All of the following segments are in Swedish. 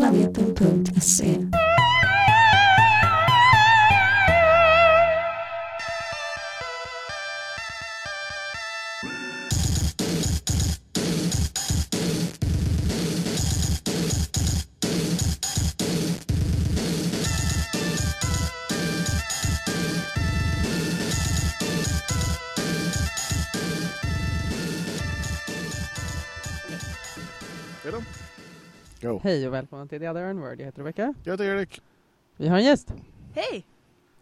planeta.ac. Hej och välkomna till The Other N-Word. Jag heter Rebecca. Jag heter Erik. Vi har en gäst. Hej!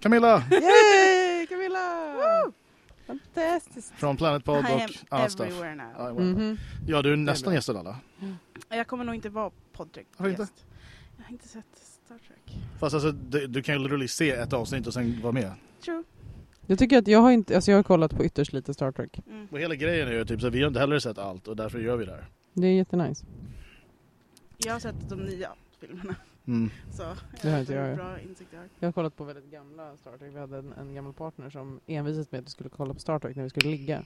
Camilla Yay! Camilla! Fantastiskt! från Planet Pod I och annat stuff. now. Ja, well. Mhm. Ja, du är nästan gästad alla. Jag kommer nog inte vara poddgäst. Varför inte? Jag har inte sett Star Trek. Fast alltså, du, du kan ju literally se ett avsnitt och sen vara med. True. Jag tycker att jag har inte, alltså jag har kollat på ytterst lite Star Trek. Mm. Och hela grejen är ju typ så vi har inte heller sett allt och därför gör vi det här. Det är jättenice. Jag har sett de nya filmerna. Mm. Så Det har inte jag, bra insikt jag har. Jag har kollat på väldigt gamla Star Trek. Vi hade en, en gammal partner som envisades med att vi skulle kolla på Star Trek när vi skulle ligga.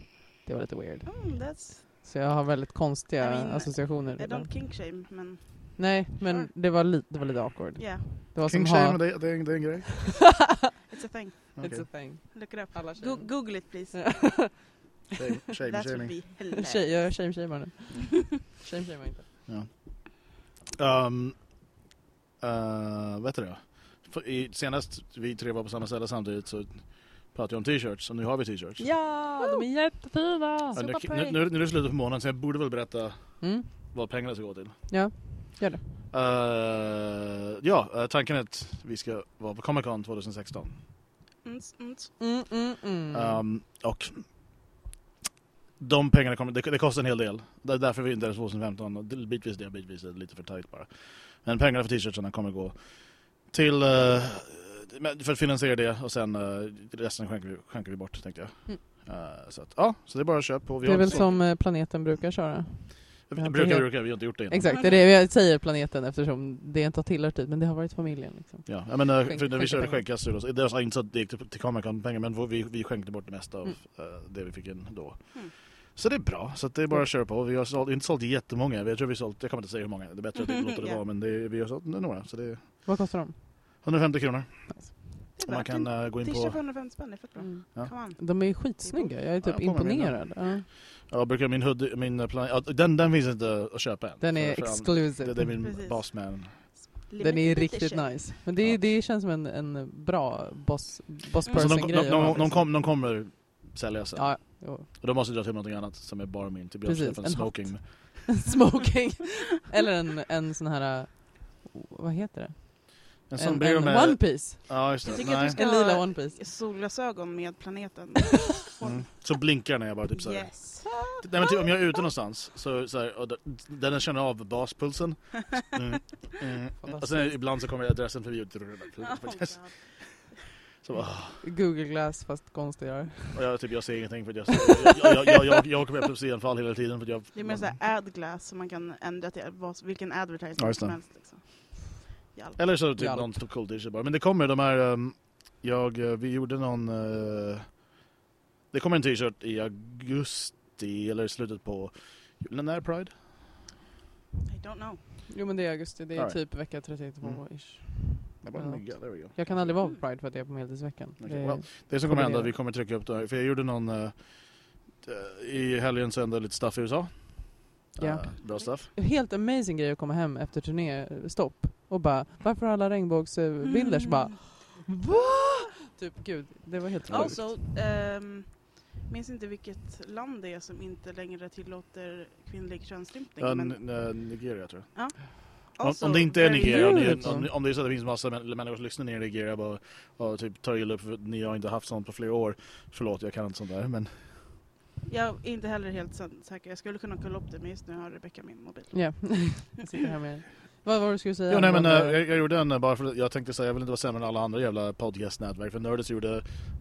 Det var lite weird. Mm, that's, Så jag har väldigt konstiga I mean, associationer. I don't kink shame, men Nej, men Sure. det var, li- det var lite awkward. yeah, Det var King som shame, ha... det, det, är, det är en grej. it's a thing. Okej. It's a thing. Look it up. Alla Go. Google it please. Shame, shame, That would shaming. be hilarious. Tjej, jag shame-shamear nu. Shame-shamear inte. Ja. Um, uh, vet du det? För i, senast vi tre var på samma ställe samtidigt så pratade jag om t-shirts och nu har vi t-shirts. Ja, de är jättefina! Ja, nu, nu, nu, nu är det slutet på månaden så jag borde väl berätta Mm. vad pengarna ska gå till. Ja, gör det. Uh, ja, uh, tanken är att vi ska vara på Comic Con 2016. Mm, mm. Mm, mm, mm. Um, och de pengarna kommer, det, det kostar en hel del. Det är därför vi inte är 2015. Och det- Bitvis det, bitvis är det lite för tajt bara. Men pengarna för t-shirtsarna kommer gå till uh, men för att finansiera det och sen uh, resten skänker vi, skänker vi bort tänkte jag. Mm. Uh, så att, ja, så det är bara att köpa på. Vi det är väl inte som planeten brukar köra. Vi brukar, brukar, vi har inte gjort det innan. Exakt, det är det jag säger planeten eftersom det inte har tillhört dit, men det har varit familjen. Liksom. Ja, jag menar, Skänk- för när vi körde pengar. skäggkast så det var inte så att det gick till, till Comic Con pengar men vi, vi skänkte bort det mesta av Mm. det vi fick in då. Mm. Så det är bra, så det är bara att köra på. Vi har sålt, inte sålt jättemånga, jag tror vi sålt, jag kommer inte säga hur många, det är bättre att vi låter det Ja. vara men det är, vi har sålt några så det Vad kostar de? 150 kronor. Är Man kan uh, gå in T-shirt för på, 150 spänn, det är fett bra. Ja. Come on. De är skitsnygga, jag är typ Ja, imponerad. Ja. jag brukar min hoodie, min eh, plan, ja, den, den finns inte att köpa än. Den är För- för exclusive. Det, det är min Precis. bossman. Den är riktigt nice. Men det, Ja. det känns som en, en bra boss, boss Mm. Så de, de, de, liksom. kom, de kommer sälja sen. Och då måste jag dra till något annat som är bara min. Typ jag Precis, en en smoking. Smoking. Eller en, en sån här, uh, vad heter det? En En, sombrero en med... One Piece. Ja, just Jag det. tycker att Nej. du ska En lila One Piece. solglasögon med planeten. Mm. Som blinkar när jag bara typ såhär. Yes. Nej men typ om jag är ute någonstans så, så här, och den känner av baspulsen. Mm. Mm. Och sen ibland så kommer adressen förbi. Oh, God. Så, bara, Google Glass fast konstigare. och jag, typ, jag ser ingenting för att jag, jag, jag, jag, jag, med epilepsianfall hela tiden för att jag... Det är mer såhär ad-glass som man kan ändra till vad, vilken advertising som helst. Liksom. Hjälp. Eller så typ Hjälp. någon cool t-shirt bara. Men det kommer de här... Um, jag, eh, vi gjorde någon... eh, det kommer en t-shirt i augusti eller slutet på... När är Pride? I don't know. Jo men det är augusti, det är Alright. typ vecka 32 Mm. ish. Det var Ja. mygga, there we go. Jag kan aldrig vara på Pride för att jag är på Medeltidsveckan. Okej, Det- well. Det som kommer hända är att vi kommer trycka upp det här. För jag gjorde någon... eh, I helgen så hände lite stuff i USA. Ja. Eh, bra stuff. Helt amazing grej att komma hem efter turnéstopp och bara varför alla regnbågsbilder? Så bara VA? Typ gud, det var helt sjukt. Also, um, minns inte vilket land det är som inte längre tillåter kvinnlig könsstympning. Ja, men Nigeria tror jag. Om, also om det inte är Nigeria, om det är, Beautiful. om, om det är så att det finns massa män- människor som lyssnar ner i Nigeria bara, och typ tar illa upp för att ni har inte haft sånt på flera år. Förlåt, jag kan inte sånt där. Men Jag är inte heller helt sä- säker. Jag skulle kunna kolla upp det, men just nu har Rebecca min mobil. Ja, jag sitter här med Vad var det du skulle säga? Jo, nej, men, eh, jag, jag gjorde en eh, bara för jag tänkte säga jag vill inte vara sämre än alla andra jävla podcastnätverk. För Nördist gjorde...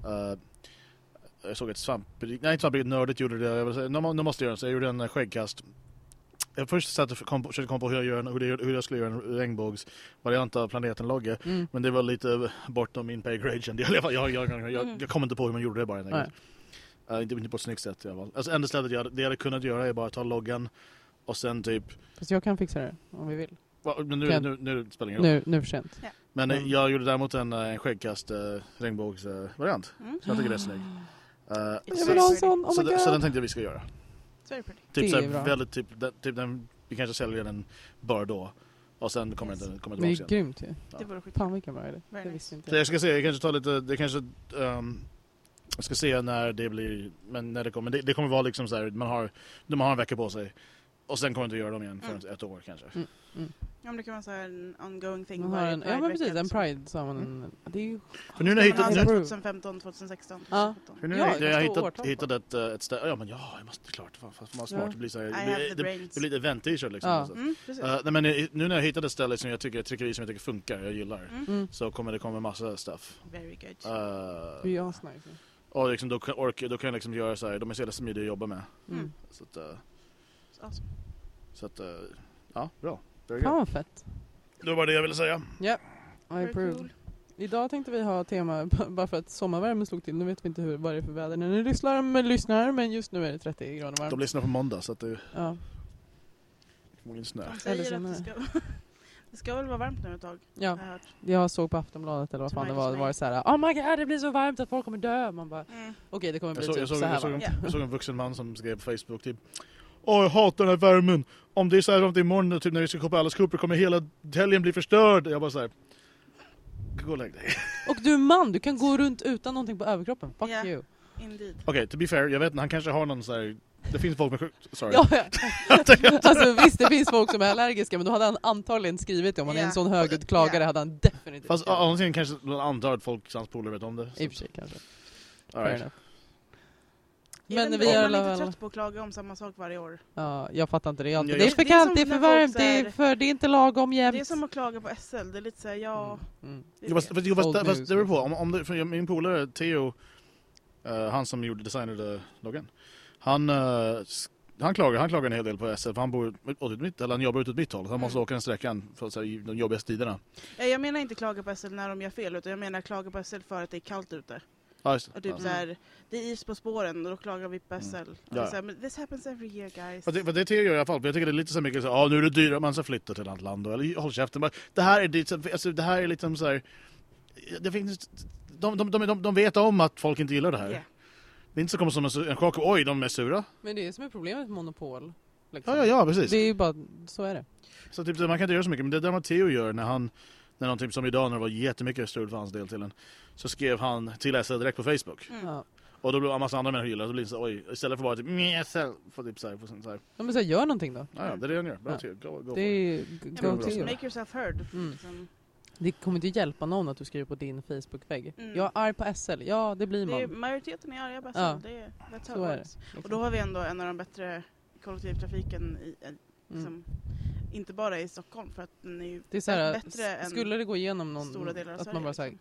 eh, jag såg ett svamprikt... Nej, inte svamprikt. Nördigt gjorde det. Jag vill säga, nu, nu måste jag göra det. Så jag gjorde en skäggkast. Jag först satt och kom, på- försökte komma på hur jag, gör en, hur, det, hur jag skulle göra en regnbågsvariant av planeten-logga. Mm. Men det var lite bortom min pay grade kände jag. Jag, jag, jag, jag, jag, jag kom inte på hur man gjorde det bara. enkelt. Eh, inte, inte på ett snyggt sätt i alla fall. Alltså enda stället jag, det jag hade kunnat göra är bara ta loggan och sen typ Fast jag kan fixa det om vi vill. Va, Men nu, Kan- nu, nu spelar det ingen roll. Nu, nu är det för sent. Men eh, Mm. jag gjorde däremot en, eh, en skäggkast eh, regnbågsvariant. Mm. Så jag tycker det är snygg. Jag Jag så, vill ha en sån, oh så, så den tänkte jag vi ska göra. Typ Det så här, väldigt typ, den, typ den, vi kanske säljer den bara då. Och sen kommer Yes. den kommer Men det tillbaka är igen. grymt ju. Ja. Det vore skit. Fan vilken bra idé. Det visste inte Så jag. ska se, jag kanske tar lite, det kanske, ehm, jag ska se när det blir, men när det kommer, det, det kommer vara liksom så här, man har, man har en vecka på sig. Och sen kommer inte göra dem igen förrän Mm. ett år kanske. Mm. Ja, men det kan vara så här en ongoing thing. Man har en, ja men precis, en liksom. Pride så har man en... Det är ju... För nu när jag Man har hittade, hittat- nu, Approve. 2015, 2016, Ja. 2017. för nu Ja, jag, årtal på. hittade ett, eh, ett ställe, ja men ja, jag måste, klart, fan, fan vad smart Ja. det blir så här, det, det, det blir ett event-t-shirt liksom. Ja. alltså. Mm. Eh, nej, men nu när jag hittade ett ställe som jag tycker, tryckeri som jag tycker funkar, jag gillar. Mm. Mm. Så kommer det komma massa stuff. Very good. Det är ju asnice. och liksom, då, kan- ork, då kan jag liksom göra så här, de är så jävla smidiga att jobba med. Mm. Mm. Så att, eh, Awesome. så att ja, bra. Fan vad fett. Det var det jag ville säga. I Very approve. cool. Idag tänkte vi ha tema, bara för att sommarvärmen slog till. Nu vet vi inte hur, vad det är för väder när ni lyssnar, men, lyssnar, men just nu är det 30 grader De varmt. lyssnar på måndag så att det Ja. förmodligen snö. De säger Eller att det ska, det ska väl vara varmt nu ett tag, ja, har jag jag såg på Aftonbladet eller vad fan det var, det var så här, Oh my god det blir så varmt att folk kommer dö. Man bara, Mm. okej det kommer Jag bli såg, typ jag, såg, så här jag, såg, en, Ja. jag såg en vuxen man som skrev på Facebook typ Åh jag hatar den här värmen. Om det är så här om det är imorgon typ, när vi ska på Alice Cooper kommer hela helgen bli förstörd. Jag bara så här. Gå och lägg dig. Och du är man, du kan gå runt utan någonting på överkroppen. Fuck Ja. you. Indeed. Okej, to be fair, jag vet inte, han kanske har någon så här. Det finns folk med sjuk... Sorry. Ja, ja. alltså visst det finns folk som är allergiska men då hade han antagligen skrivit det. Om han är en sån högljudd klagare Ja. hade han definitivt Fast sidan kanske antar att folk, hans polare vet om det. I och för sig kanske. All right. Men vi är alla väl... trött på att klaga om samma sak varje år? Ja, jag fattar inte det alltid. Ja, Det är jag- för Det är som kallt, det är för varmt, det är, för, det är inte lagom jämt. Det är som att klaga på SL, det är lite såhär, ja... Mm. Jo, fast, fast, fast, fast det beror på. Om, om det, för min polare Theo, eh, han som gjorde, designade loggan. Han, sk- han, klagar, han klagar en hel del på SL för han bor åt mitt, eller han jobbar utåt mitt håll. Så han måste Mm. åka den sträckan för så här, i de jobbigaste tiderna. Ja, Jag menar inte klaga på SL när de gör fel, utan jag menar klaga på SL för att det är kallt ute. Ja, just det. Och typ Ja. så här, det är is på spåren och då klagar vi på SL. Och det är Ja. så här, men this happens every year guys. Det, för det Theo gör i alla fall, för jag tycker det är lite så mycket så ja nu är det dyrare, man ska flytta till ett annat land. Eller håll käften. bara, Det här är, det, alltså, det här är liksom så här. Det finns, de, de, de, de, de vet om att folk inte gillar det här. Ja. Det är inte så kommer som en, chock, oj de är sura. Men det är som är problemet med monopol. liksom. Ja, ja, ja precis. Det är ju bara, så är det. Så typ, man kan inte göra så mycket, men det där vad Theo gör när han, när någon typ som idag när det var jättemycket strul för hans del till en, så skrev han till SL direkt på Facebook. Mm. Ja. Och då blev en massa andra människor gillade, då blir det så oj, istället för bara typ för typ så här, för så här. Ja, men så här, gör någonting då. Ja, ja, det är det han gör. Bra Ja. Theo, go, go Det är go to you. Make yourself heard. Mm. Liksom. Det kommer inte hjälpa någon att du skriver på din Facebook-vägg. Mm. Jag är arg på SL. Ja, det blir Det är, man. majoriteten är arga på SL, Ja. det är, that's how Så är it works. liksom. Och då har vi ändå en av de bättre kollektivtrafiken i, eh, Mm. Liksom, inte bara i Stockholm för att den är ju Det är så här, bättre än... skulle det gå igenom någon, stora delar av att man Sverige, bara så här,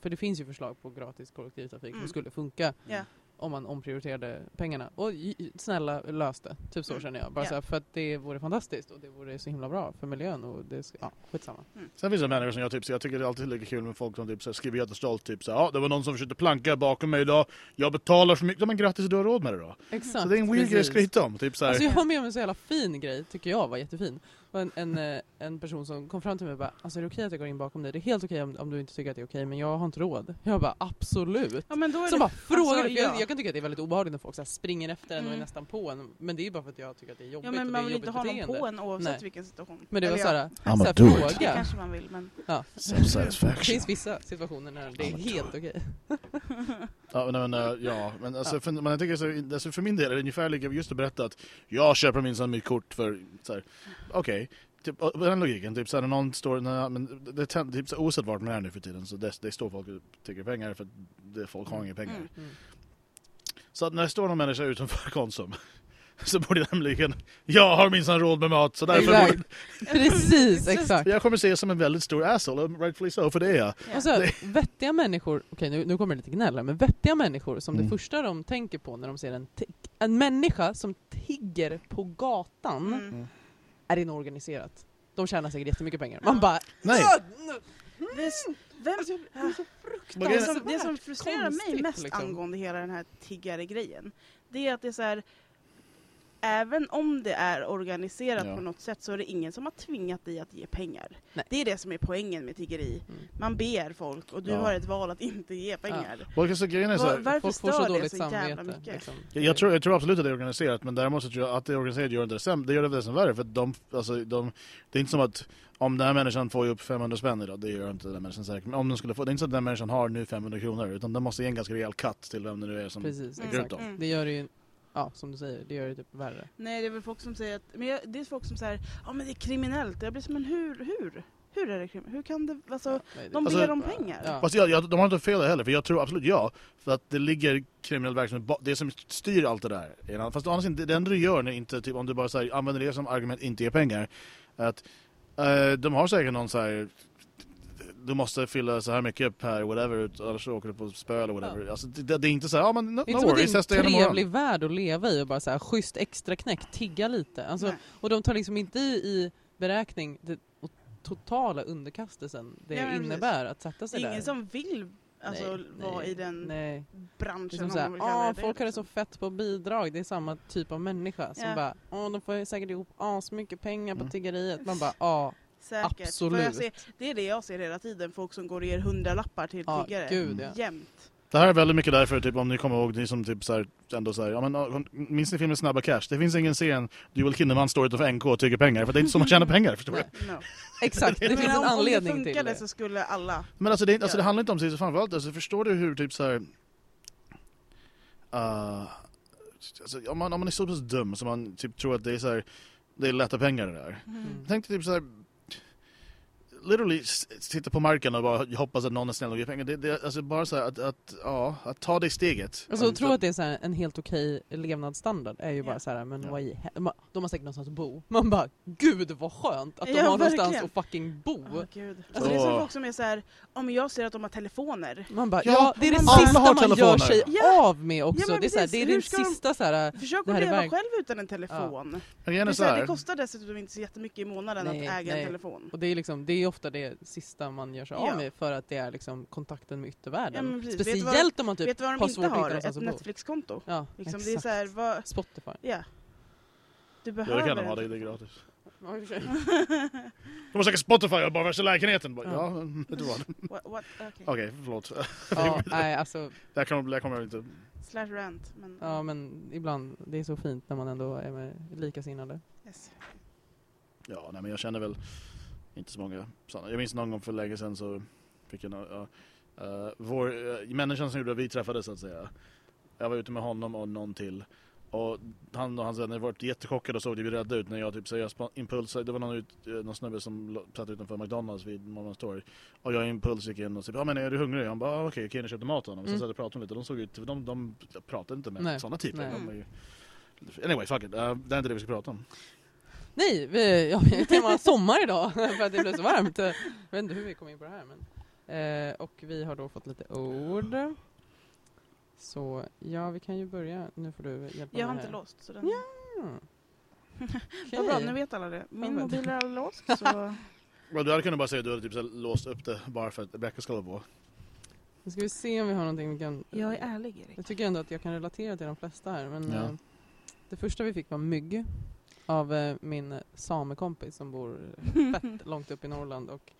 för det finns ju förslag på gratis kollektivtrafik som Mm. skulle funka Ja. om man omprioriterade pengarna. Och snälla lös det, typ så Mm. känner jag. Bara Ja. så här, för att det vore fantastiskt och det vore så himla bra för miljön och det, ja, skitsamma. Sen finns det människor som jag typ, så jag tycker det är alltid lika kul med folk som typ så här, skriver jättestolt typ så här, ja det var någon som försökte planka bakom mig idag, jag betalar så mycket, ja, men grattis du har råd med det då. Exakt. så det är en weird grej att skryta om, typ så här. Alltså jag har med om en så jävla fin grej, tycker jag var jättefin. Och en, en, eh, en person som kom fram till mig och bara Alltså är det okej att jag går in bakom dig? Det är helt okej om, om du inte tycker att det är okej men jag har inte råd. Jag bara absolut. Ja, men då är Som det, bara frågar alltså, för jag, ja. jag kan tycka att det är väldigt obehagligt när folk så här springer efter en och är Mm. nästan på en. Men det är ju bara för att jag tycker att det är jobbigt Ja men och man vill inte ha någon på en oavsett Nej. vilken situation. Men det var såhär, I'm såhär a do it. Det fråga. kanske man vill men... Ja. Det finns vissa situationer när det är helt okej. Ja, men, men, äh, ja, men alltså, för, jag tycker så, alltså, för min del är det ungefär lika just att berätta att jag köper minsann mitt kort för så här, okej, typ, och den logiken, typ så här, när någon står, när, men det är typ så oavsett vart man är nu för tiden så det, det står folk och tycker pengar för att det, folk har inga pengar. Mm. Mm. Så att när det står någon människa utanför Konsum så borde jag nämligen, jag har minsann råd med mat så därför Exakt. borde, Precis, exakt. jag kommer se det som en väldigt stor asshole, rightfully so, för det är jag. Ja. Och så, vettiga människor, okej nu, nu kommer det lite gnäll men vettiga människor som Mm. det första de tänker på när de ser en, en människa som tigger på gatan Mm. är inorganiserat. De tjänar säkert jättemycket pengar. Man bara Nej! Det vem, Alltså, så Men det, som, det som frustrerar mig mest liksom. angående hela den här tiggare-grejen, det är att det är så här. Även om det är organiserat Ja. på något sätt så är det ingen som har tvingat dig att ge pengar. Nej. Det är det som är poängen med tiggeri. Mm. Man ber folk och du Ja. har ett val att inte ge pengar. Och grejen är så Var, här, varför Folk får stör så det dåligt så jävla mycket? Liksom. jag, jag, tror, jag tror absolut att det är organiserat, men däremot så tror jag att det är organiserat gör det sämre. Det gör det desto värre, för att de, alltså, de, det är inte som att om den här människan får ju upp 500 spänn idag, det gör inte den människan säkert. Men om den skulle få, det är inte så att den människan har nu 500 kronor, utan den måste ge en ganska rejäl cut till vem det nu är som Precis, Mm. lägger ut dem. Mm. Det gör det ju, ja som du säger, det gör det typ värre. Nej det är väl folk som säger att, men jag, det är folk som säger ja men det är kriminellt. Jag blir som, men hur, hur? Hur är det kriminellt? Hur kan det, alltså, Nej, det- de Alltså- ber om pengar. Ja. Fast jag, jag, de har inte fel heller, för jag tror absolut ja. För att det ligger kriminell verksamhet, det som styr allt det där. Fast sidan, det, det enda du gör när inte, typ, om du bara så här, använder det som argument inte ger pengar. Att eh, de har säkert någon så här. Du måste fylla så här mycket per whatever, ut- annars så åker du på spö eller whatever. Alltså, det, det är inte så här, ja men no, Det är no inte som att worries, det är testa en igen imorgon. trevlig värld att leva i och bara så här schysst extra knäck, tigga lite. Alltså, Nej. och de tar liksom inte i, i beräkning det och totala underkastelsen det Ja, innebär att sätta sig ingen där. som vill alltså, Nej, vara nej, i den Nej. branschen. Det är som om såhär, ah, det folk har det så liksom. fett på bidrag. Det är samma typ av människa som Ja. bara, åh de får säkert ihop asmycket pengar på Mm. tiggeriet. Man bara, ja, Säkert. absolut. Ser, det är det jag ser hela tiden, folk som går och ger hundralappar till Ja, tiggare. gud, ja. Jämt. Det här är väldigt mycket därför, typ, om ni kommer ihåg, ni som typ så här, ändå så här, ja, men, minns ni filmen Snabba Cash? Det finns ingen scen Joel Kinnaman står utanför NK och tigger pengar, för det är inte så man tjänar pengar, förstår du? No. exakt. Det finns en om, anledning om det till funkade det. så skulle alla... Men alltså det, alltså, det handlar inte om sig framförallt, alltså, förstår du hur typ så här. Uh, alltså, om, man, om man är så pass dum så man typ tror att det är så här, det är lätta pengar det där. Mm. Tänk dig typ så här. Literally sitta på marken och bara hoppas att någon är snäll och ger pengar. Det, det, alltså bara så här att, att, ja, att ta det steget. Alltså att tro att det är så här en helt okej levnadsstandard är ju Ja. bara så här, men Ja. vad i De har säkert någonstans att bo. Man bara, gud vad skönt att de Ja, har någonstans verkligen. att fucking bo. Åh, gud. Alltså, det är som Så- folk som är så här, om jag ser att de har telefoner. Man bara, Ja, ja, det är det sista man gör telefoner. sig Ja. av med också. Ja, det är, så här, det är Hur den ska de- sista så här, Försök Det att leva själv utan en telefon. Men Det, är så här, det kostar dessutom inte så jättemycket i månaden Nej, att äga nej. en telefon. och det är, liksom, det är ofta det sista man gör sig Ja. av med för att det är liksom kontakten med Ja, yttervärlden. du Speciellt om man typ Vet du vad de har inte svårt har? Ett. Netflix-konto. Ja, Liksom, exakt. det är så här, vad, Spotify. ja. Du Ja, behöver... det kan de ha, det, det är gratis. Ja. De har säkert Spotify och bara värsta lägenheten. Bara, Ja. ja, vet du vad? Okej. Okej, förlåt. ja, nej, alltså, Det här kommer, det här kommer jag inte... Slash rant. Men, ja, men ibland, det är så fint när man ändå är med likasinnade. yes. Ja, nej men jag känner väl inte så många sådana. Jag minns någon gång för länge sedan så fick jag en, ja, eh, vår, uh, människan som gjorde att vi träffades så att säga. Jag var ute med honom och någon till. Och han och hans vänner var jättechockade och såg det rädda ut när jag typ säger spa- impuls. Det var någon, ut, eh, någon snubbe som satt utanför McDonalds vid Norrmalmstorg. Och jag impuls gick in och sa ja men är du hungrig? Han bara ah, okej, okej, jag köpte mat honom. Mm. Sen satt och pratade lite. De såg ut, de, de pratade inte med sådana typer. Anyway, fuck it. Uh, det är inte det vi ska prata om. Nej, vi, ja, vi har tema sommar idag för att det blev så varmt. Jag vet inte hur vi kom in på det här. Men, eh, och vi har då fått lite ord. Så ja, vi kan ju börja. Nu får du hjälpa Jag har mig inte här. låst. Så den... Mm. Vad bra, nu vet alla det. Min Ja, mobil är låst så... Well, du hade kunnat bara säga att du hade typ så här låst upp det bara för att Rebecca skulle vara på. Nu ska vi se om vi har någonting vi kan... Jag är ärlig Erik. Jag tycker ändå att jag kan relatera till de flesta här. Men Ja. eh, det första vi fick var mygg. Av eh, min samekompis som bor fett långt upp i Norrland. Och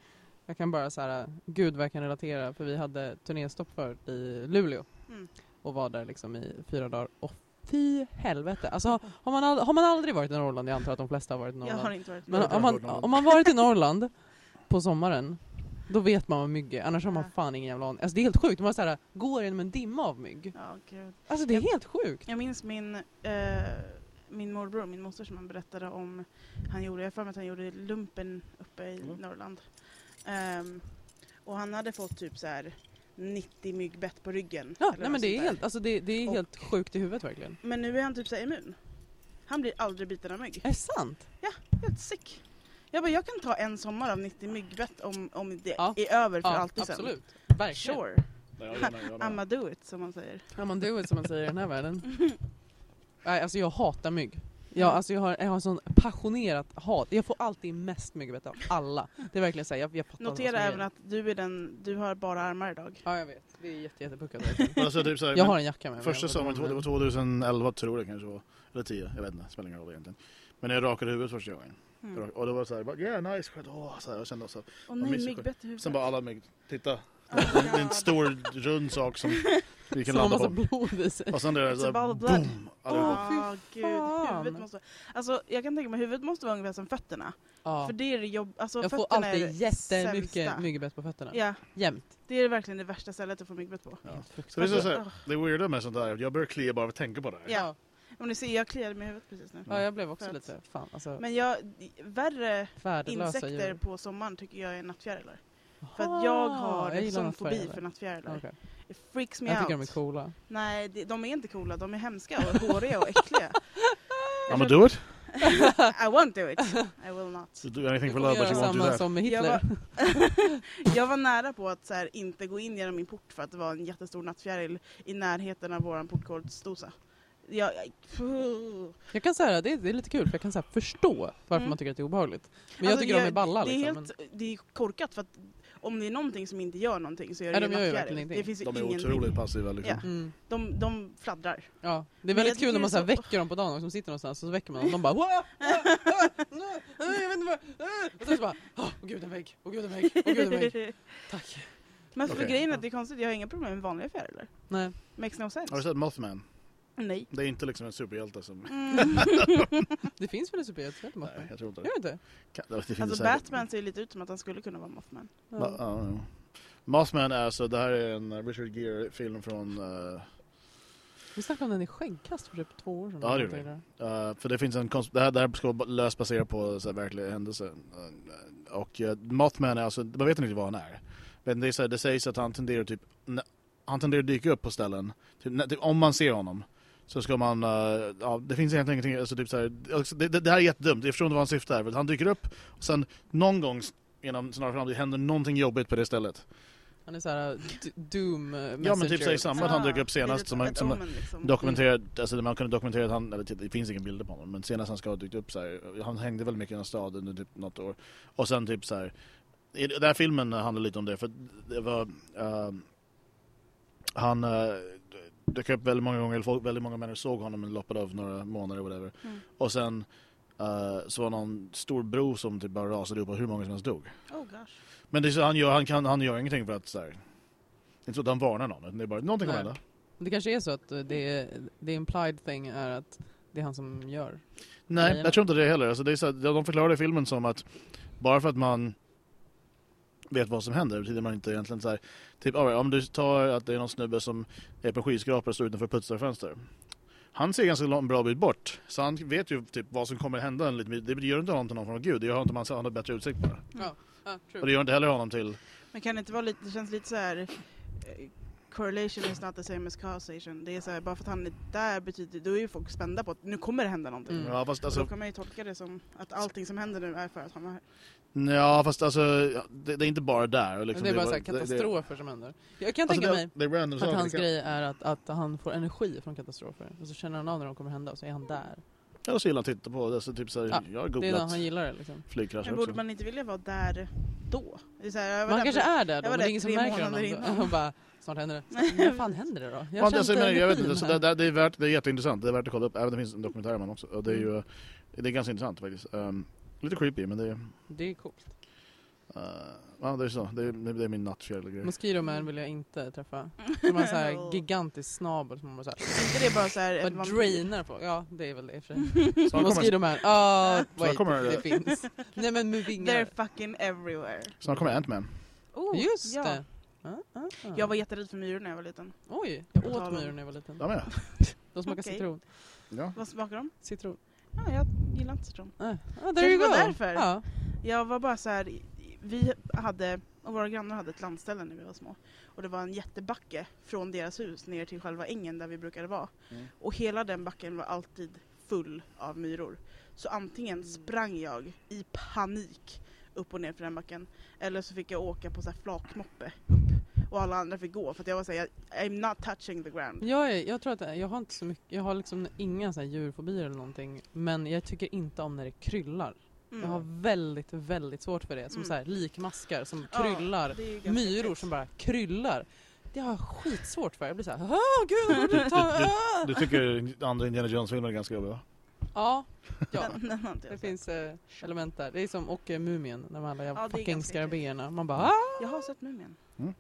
jag kan bara så här, gud vad jag kan relatera. För vi hade turnéstopp förut i Luleå. Mm. Och var där liksom i fyra dagar. Och fy helvete. Alltså har man, ald- har man aldrig varit i Norrland? Jag antar att de flesta har varit i Jag Norrland. har inte varit Men Jag har om man, i om man varit i Norrland på sommaren, då vet man vad mygg är. Annars har man fan ingen jävla aning. Alltså det är helt sjukt. Man så här, går genom en dimma av mygg. Ja, gud. Alltså det är helt sjukt. Jag minns min, eh, min morbror, min moster som han berättade om, han gjorde, jag för mig att han gjorde lumpen uppe i Mm. Norrland. Ehm, och han hade fått typ så här 90 myggbett på ryggen. Ja, nej men det är, där. helt, alltså det, det är Och- helt sjukt i huvudet verkligen. Men nu är han typ så här immun. Han blir aldrig biten av mygg. Är det sant? Helt sick. Jag bara, jag kan ta en sommar av 90 myggbett om, om det Ja. är över för Ja, alltid sen. absolut. Verkligen. Sure. I'mma do it, som man säger. Ja man do it som man säger i den här världen. Nej, alltså jag hatar mygg. Ja, alltså jag har, jag har sån passionerat hat. Jag får alltid mest myggbett av alla. Det är verkligen såhär, jag, jag som Notera även att du är den, du har bara armar idag. Ja, jag vet. Det är jätte, jättepuckat. Alltså, typ, så här, Jag har en jacka med mig. Första sommaren, det var 2011 tror jag kanske var. Eller 10, jag vet inte, spelar ingen roll egentligen. Men jag rakade huvudet första gången. Mm. Och det var så här, yeah nice, skönt, åh, så här, jag kände så. Och nej, myggbett i huvudet. Sen bara alla mig, titta. Det är en stor rund sak som vi kan Som har landa massa på. blod i sig. Och sen är det It's så här, boom! Alla Åh, fy gud, fan. huvudet måste... Alltså jag kan tänka mig huvudet måste vara ungefär som fötterna. Ja. För det är det jobb... Alltså Jag får fötterna är alltid det jättemycket myggbett på fötterna. Ja, Jämt. det är verkligen det värsta stället att få myggbett på. Ja. Så det är så här, det weirda med sånt där, jag börjar klia bara av att tänka på det här. Ja. Om ni ser, jag kliade mig i huvudet precis nu. Ja, jag blev också För att- lite, fan alltså, Men jag, värre värdelösa insekter djur. på sommaren tycker jag är nattfjärilar. För att jag har gillar sån fobi nattfjärilar. för nattfjärilar. Okej. Det freaks me Jag out. tycker de är coola. Nej, de är inte coola. De är hemska och håriga och äckliga. I'm do it. I won't do it. I will not. You do anything for love but you won't do that. som med Jag Hitler. Jag var nära på att så här, inte gå in genom min port för att det var en jättestor nattfjäril i närheten av våran portkodsdosa. Jag, jag. Jag kan säga det, det är lite kul för jag kan så här, förstå varför Mm. man tycker att det är obehagligt. Men jag Alltså, tycker de är balla det är, liksom. helt, det är korkat för att om det är någonting som inte gör någonting så gör Ja, det de gör ju Det ingenting. finns De är ingenting. otroligt passiva liksom. Ja. Mm. De, de fladdrar. Ja, det är väldigt kul när man så är väcker dem på dagen och de sitter någonstans och så väcker man dem och de bara "Wah! Ah! Ah! Ah! Jag vet inte vad... ah!" Och så bara Åh oh, gud en vägg, åh gud en vägg, åh gud en vägg. Tack. Men för Okej. grejen är att det är konstigt, jag har inga problem med vanliga fjärilar. Nej. Makes no sense. Har du sett Mothman? Nej. Det är inte liksom en superhjälte som... Mm. Det finns väl en superhjälte som heter Nej, Mothman? jag tror inte Gör det. det inte? Kan- det finns Alltså säkert. Batman ser lite ut som att han skulle kunna vara Mothman. Ma- Ja. ja, ja. Mothman är alltså, det här är en Richard Gere film från... uh, Vi snackade om den i skäggkast för typ två år sedan. Ja, det gjorde vi. Uh, för det finns en konst- det här, det här ska vara löst baserat på så här, verkliga händelser. Uh, och uh, Mothman är alltså, man vet inte vad han är. Men det, är så här, det sägs att han tenderar typ, han tenderar att dyka upp på ställen. Typ, typ, om man ser honom. Så ska man, uh, ja det finns egentligen ingenting, alltså typ så här, alltså, det, det, det här är jättedumt, jag förstår inte vad han syftar. För han dyker upp och sen någon gång inom snar framtid händer någonting jobbigt på det stället. Han är såhär d- doom eh, Ja men messenger. typ säg samma att han Ah, dyker upp är senast som, ett som omen, liksom. dokumenterat, alltså man kunde dokumentera att han, eller det finns inga bilder på honom, men senast han ska ha dykt upp så här, han hängde väl mycket i den staden under typ något år. Och sen typ så här, i den här filmen handlar lite om det, för det var, ehm, han uh, dök upp väldigt många gånger, folk, väldigt många människor såg honom i loppet av några månader whatever. Mm. Och sen eh, så var någon stor bro som typ bara rasade upp och hur många som helst dog. Oh gosh. Men det är så, han, gör, han, kan, han gör ingenting för att så här, det är inte så att han varnar någon, det är bara någonting kommer hända. Det kanske är så att det, det implied thing är att det är han som gör. Nej, grejerna. jag tror inte det heller. Alltså det är så, att- de förklarar det i filmen som att bara för att man vet vad som händer betyder man inte egentligen så här. Typ, right, om du tar att det är någon snubbe som är på skyskrapor och står utanför putsar fönster. Han ser ganska lång, bra bit bort, så han vet ju typ vad som kommer hända. en liten bit. Det gör inte honom till någon från Gud, det gör honom till att han har bättre utsikt bara. Ja, ja Och det gör inte heller honom till... Men kan det inte vara lite, det känns lite så här. eh, Correlation is not the same as causation. Det är så här, bara för att han är där betyder, då är ju folk spända på att nu kommer det hända någonting. Mm. Ja fast Alltså, alltså, då kan man ju tolka det som att allting som händer nu är för att han var här. Ja, fast alltså det, det är inte bara där. Liksom, det är bara så här det- det- katastrofer som händer. Jag kan Alltså, tänka det, mig det att saker. hans Det kan- grej är att, att han får energi från katastrofer. Och så känner han av när de kommer hända och så är han där. Ja, så gillar han att titta på det. Så typ så här, Ja, jag har Det är googlat han gillar det liksom. flygkrascher Men borde också. man inte vilja vara där då? Det här, jag var Man där kanske är där då, men det är ingen som märker honom. Och bara, snart händer det. Vad fan händer det då? Jag, Ja, alltså, men jag vet inte, så det, det, det, är värt, det är jätteintressant. Det är värt att kolla upp. Även det finns en dokumentär om honom också. Och det är Mm. ju det är ganska intressant faktiskt. Ehm, lite creepy men det är... Det är coolt. Uh, ja, det är så. Det är, det är min nattfjärilgrej. Mosquito Man vill jag inte träffa. De har så här gigantisk snabel som man bara så här, inte det bara så här, en bara drainar folk. Ja, det är väl det i och för sig. Ah, Snart wait, kommer det- det finns. Nej men med vingar. They're fucking everywhere. snart kommer Ant-Man. Oh, Just ja. det. Ah, ah, ah. Jag var jätterädd för myror när jag var liten. Oj, jag På åt myror när jag var liten. Ja, men. De smakar Okej. citron. Ja. Vad smakar de? Citron. Ja, jag gillar inte citron. Ah, ah, Kanske var därför. Ja. Jag var bara så här. vi hade, och våra grannar hade ett landställe när vi var små. Och det var en jättebacke från deras hus ner till själva ängen där vi brukade vara. Mm. Och hela den backen var alltid full av myror. Så antingen sprang jag i panik upp och ner för den backen. Eller så fick jag åka på så här flakmoppe. Och alla andra fick gå för att jag var såhär, I'm not touching the ground. Jag, är, jag tror att jag har inte så mycket, jag har liksom inga så här djurfobier eller någonting. Men jag tycker inte om när det kryllar. Mm. Jag har väldigt, väldigt svårt för det. Som Mm. så här likmaskar som Ja, kryllar. ganska Myror som bara kryllar. Det har jag skitsvårt för. Jag blir såhär, åh gud, borde ta, ah! Du tycker andra Indiana Jones-filmer är ganska jobbiga va? Ja, ja. Det finns eh, element där. Det är som och eh, Mumien, de alla jävla Ja, fucking skarabéerna. Man bara ah! Jag har sett Mumien. Mm.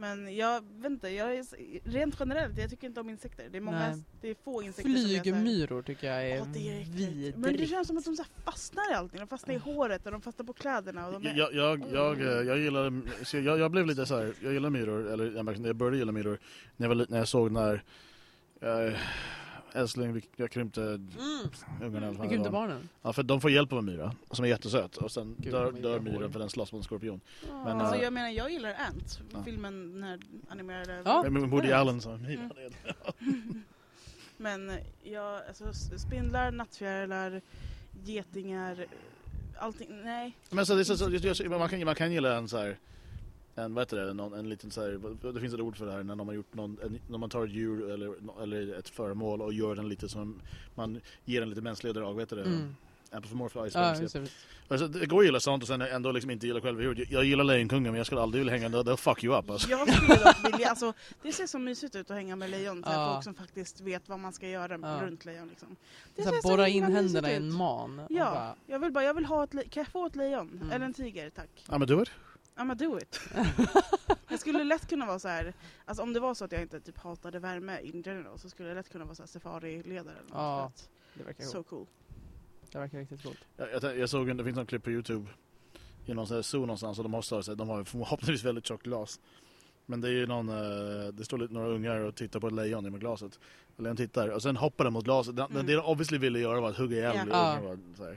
Men jag vet inte, jag är, rent generellt, jag tycker inte om insekter. Det är, många, Nej. det är få insekter Flygmyror tycker jag är, Ja, det är vidrigt. Men det känns som att de så här fastnar i allting. De fastnar i håret och de fastnar på kläderna. Och de är... Jag, jag, jag, eh, jag gillar, så jag, jag blev lite så här. jag gillar myror, eller jag började gilla myror, när jag, var, när jag såg när älskling, vi- jag krympte Mm. ungarna. vad Jag krympte barnen. Ja, för de får hjälp av myra, som är jättesöt, och sen Gud, dör, dör ihåg. för den slåss mot en skorpion. Men, äh, alltså, jag menar, jag gillar Ant, Ja. filmen, den här animerade. Ja. Men Woody Allen sa myra. Mm. det- Men jag, alltså spindlar, nattfjärilar, getingar, allting, nej. Men så, det är så, så, man, kan, man kan gilla en så här en, vad heter det, någon, en liten så här, det finns ett ord för det här när man har gjort någon, en, när man tar ett djur eller, eller ett föremål och gör den lite som, man ger den lite mänskligare drag, vet du det? Mm. Ja, just det. alltså, Det går att gilla sånt och sen ändå liksom inte gilla själva djuret. Jag gillar Lejonkungen men jag skulle aldrig vilja hänga där, they'll fuck you up alltså. Jag skulle vilja, alltså, det ser så mysigt ut att hänga med lejon, Ja. folk som faktiskt vet vad man ska göra Ja. runt lejon. Liksom. Det Så här, ser så borra in händerna i en man. Ja, bara- jag vill bara, jag vill ha ett, kan jag få ett lejon? Mm. Eller en tiger, tack. Ja men do it. I'mma do it. jag skulle lätt kunna vara så här, alltså om det var så att jag inte typ hatade värme in general så skulle jag lätt kunna vara så här safari-ledare eller något. Ja. Det verkar So coolt. cool. Det verkar riktigt coolt. Jag, jag, jag såg en, det finns en klipp på Youtube i någon sån här zoo någonstans och de har, så här, de har förhoppningsvis väldigt tjockt glas. Men det är ju någon, eh, det står lite, några ungar och tittar på ett lejon i med glaset. Eller en tittar och sen hoppar den mot glaset. Den, Mm. Det de obviously ville göra var att hugga ihjäl ungen. Ja.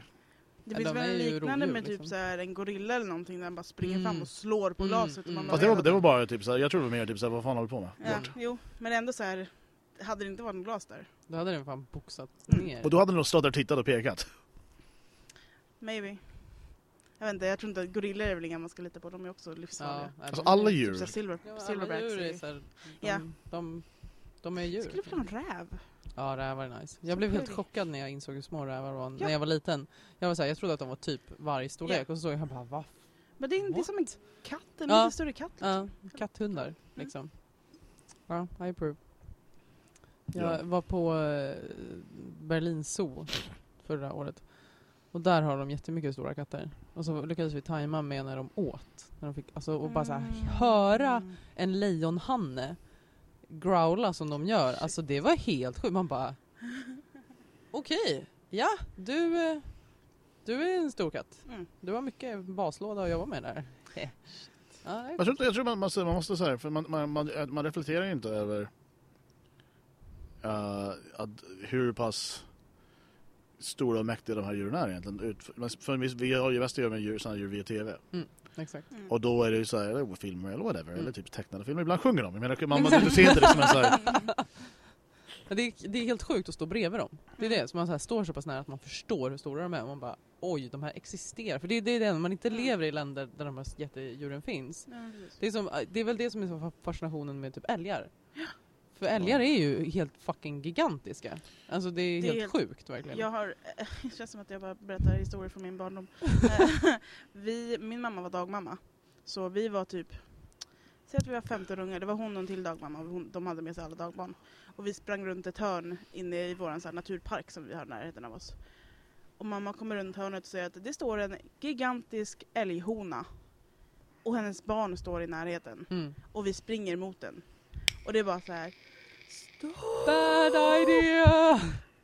Det Ja, finns de väl en liknande rovdjur, med typ liksom. så här en gorilla eller någonting där den bara springer Mm. fram och slår på Mm, glaset. Och man mm. Fast det var, det var bara typ så här, jag tror det var mer typ så här, vad fan håller du på med? Ja, Bort. jo, men ändå så här hade det inte varit en glas där. Då hade den fan boxat Mm. ner. Och då hade de nog stått där och tittat och pekat. Maybe. Jag vet inte, jag tror inte att gorillor är väl inga man ska lita på, de är också livsfarliga. nej, Alltså de alla djur. Typ silver, Ja, alla silverbacks. djur är så här, de, Ja. de, de är djur. Jag skulle vilja ha en räv. Ja, rävar är nice. Jag Så blev helt chockad när jag insåg hur små rävar var Ja. när jag var liten. Jag var så här, jag trodde att de var typ vargstorlek Ja. och så såg jag bara va? Men det är, det är som en katt, en Ja. lite större katt. Liksom. Ja, katthundar liksom. Ja, I approve. Jag Ja. var på eh, Berlin Zoo förra året. Och där har de jättemycket stora katter. Och så lyckades vi tajma med när de åt. När de fick, alltså, och bara så här, Mm. höra en lejonhanne growla som de gör. Alltså det var helt sjukt. Man bara okej, ja du, eh, du är en stor katt. Mm. Du har mycket baslåda att jobba med där. ja, Jag tror, jag tror man, måste, man måste säga, för man, man, man, man reflekterar inte över eh, att hur pass stora och mäktiga de här djuren är egentligen. Ut, men för vi, vi har ju väst med djur, här djur via TV. Exakt. Mm. Och då är det ju så här, filmer eller whatever, Mm. eller typ tecknade filmer. Ibland sjunger de. Jag menar, man, man, du ser inte det som en så här, Men det, är, det är helt sjukt att stå bredvid dem. Det är det, så man så här står så pass nära att man förstår hur stora de är. Och man bara oj, de här existerar. För det, det är det, man inte Mm. lever i länder där de här jättedjuren finns. Precis. Det är, som, det är väl det som är fascinationen med typ älgar. För älgar är ju helt fucking gigantiska. Alltså det är, Det är helt, helt- sjukt verkligen. Jag har, det känns som att jag bara berättar historier från min barndom. Eh, vi, min mamma var dagmamma. Så vi var typ, säg att vi var 15 ungar, det var hon och en till dagmamma, hon, de hade med sig alla dagbarn. Och vi sprang runt ett hörn inne i vår naturpark som vi har i närheten av oss. Och mamma kommer runt hörnet och säger att det står en gigantisk älghona. Och hennes barn står i närheten. Mm. Och vi springer mot den. Och det är bara så här. Stopp! Bad idea!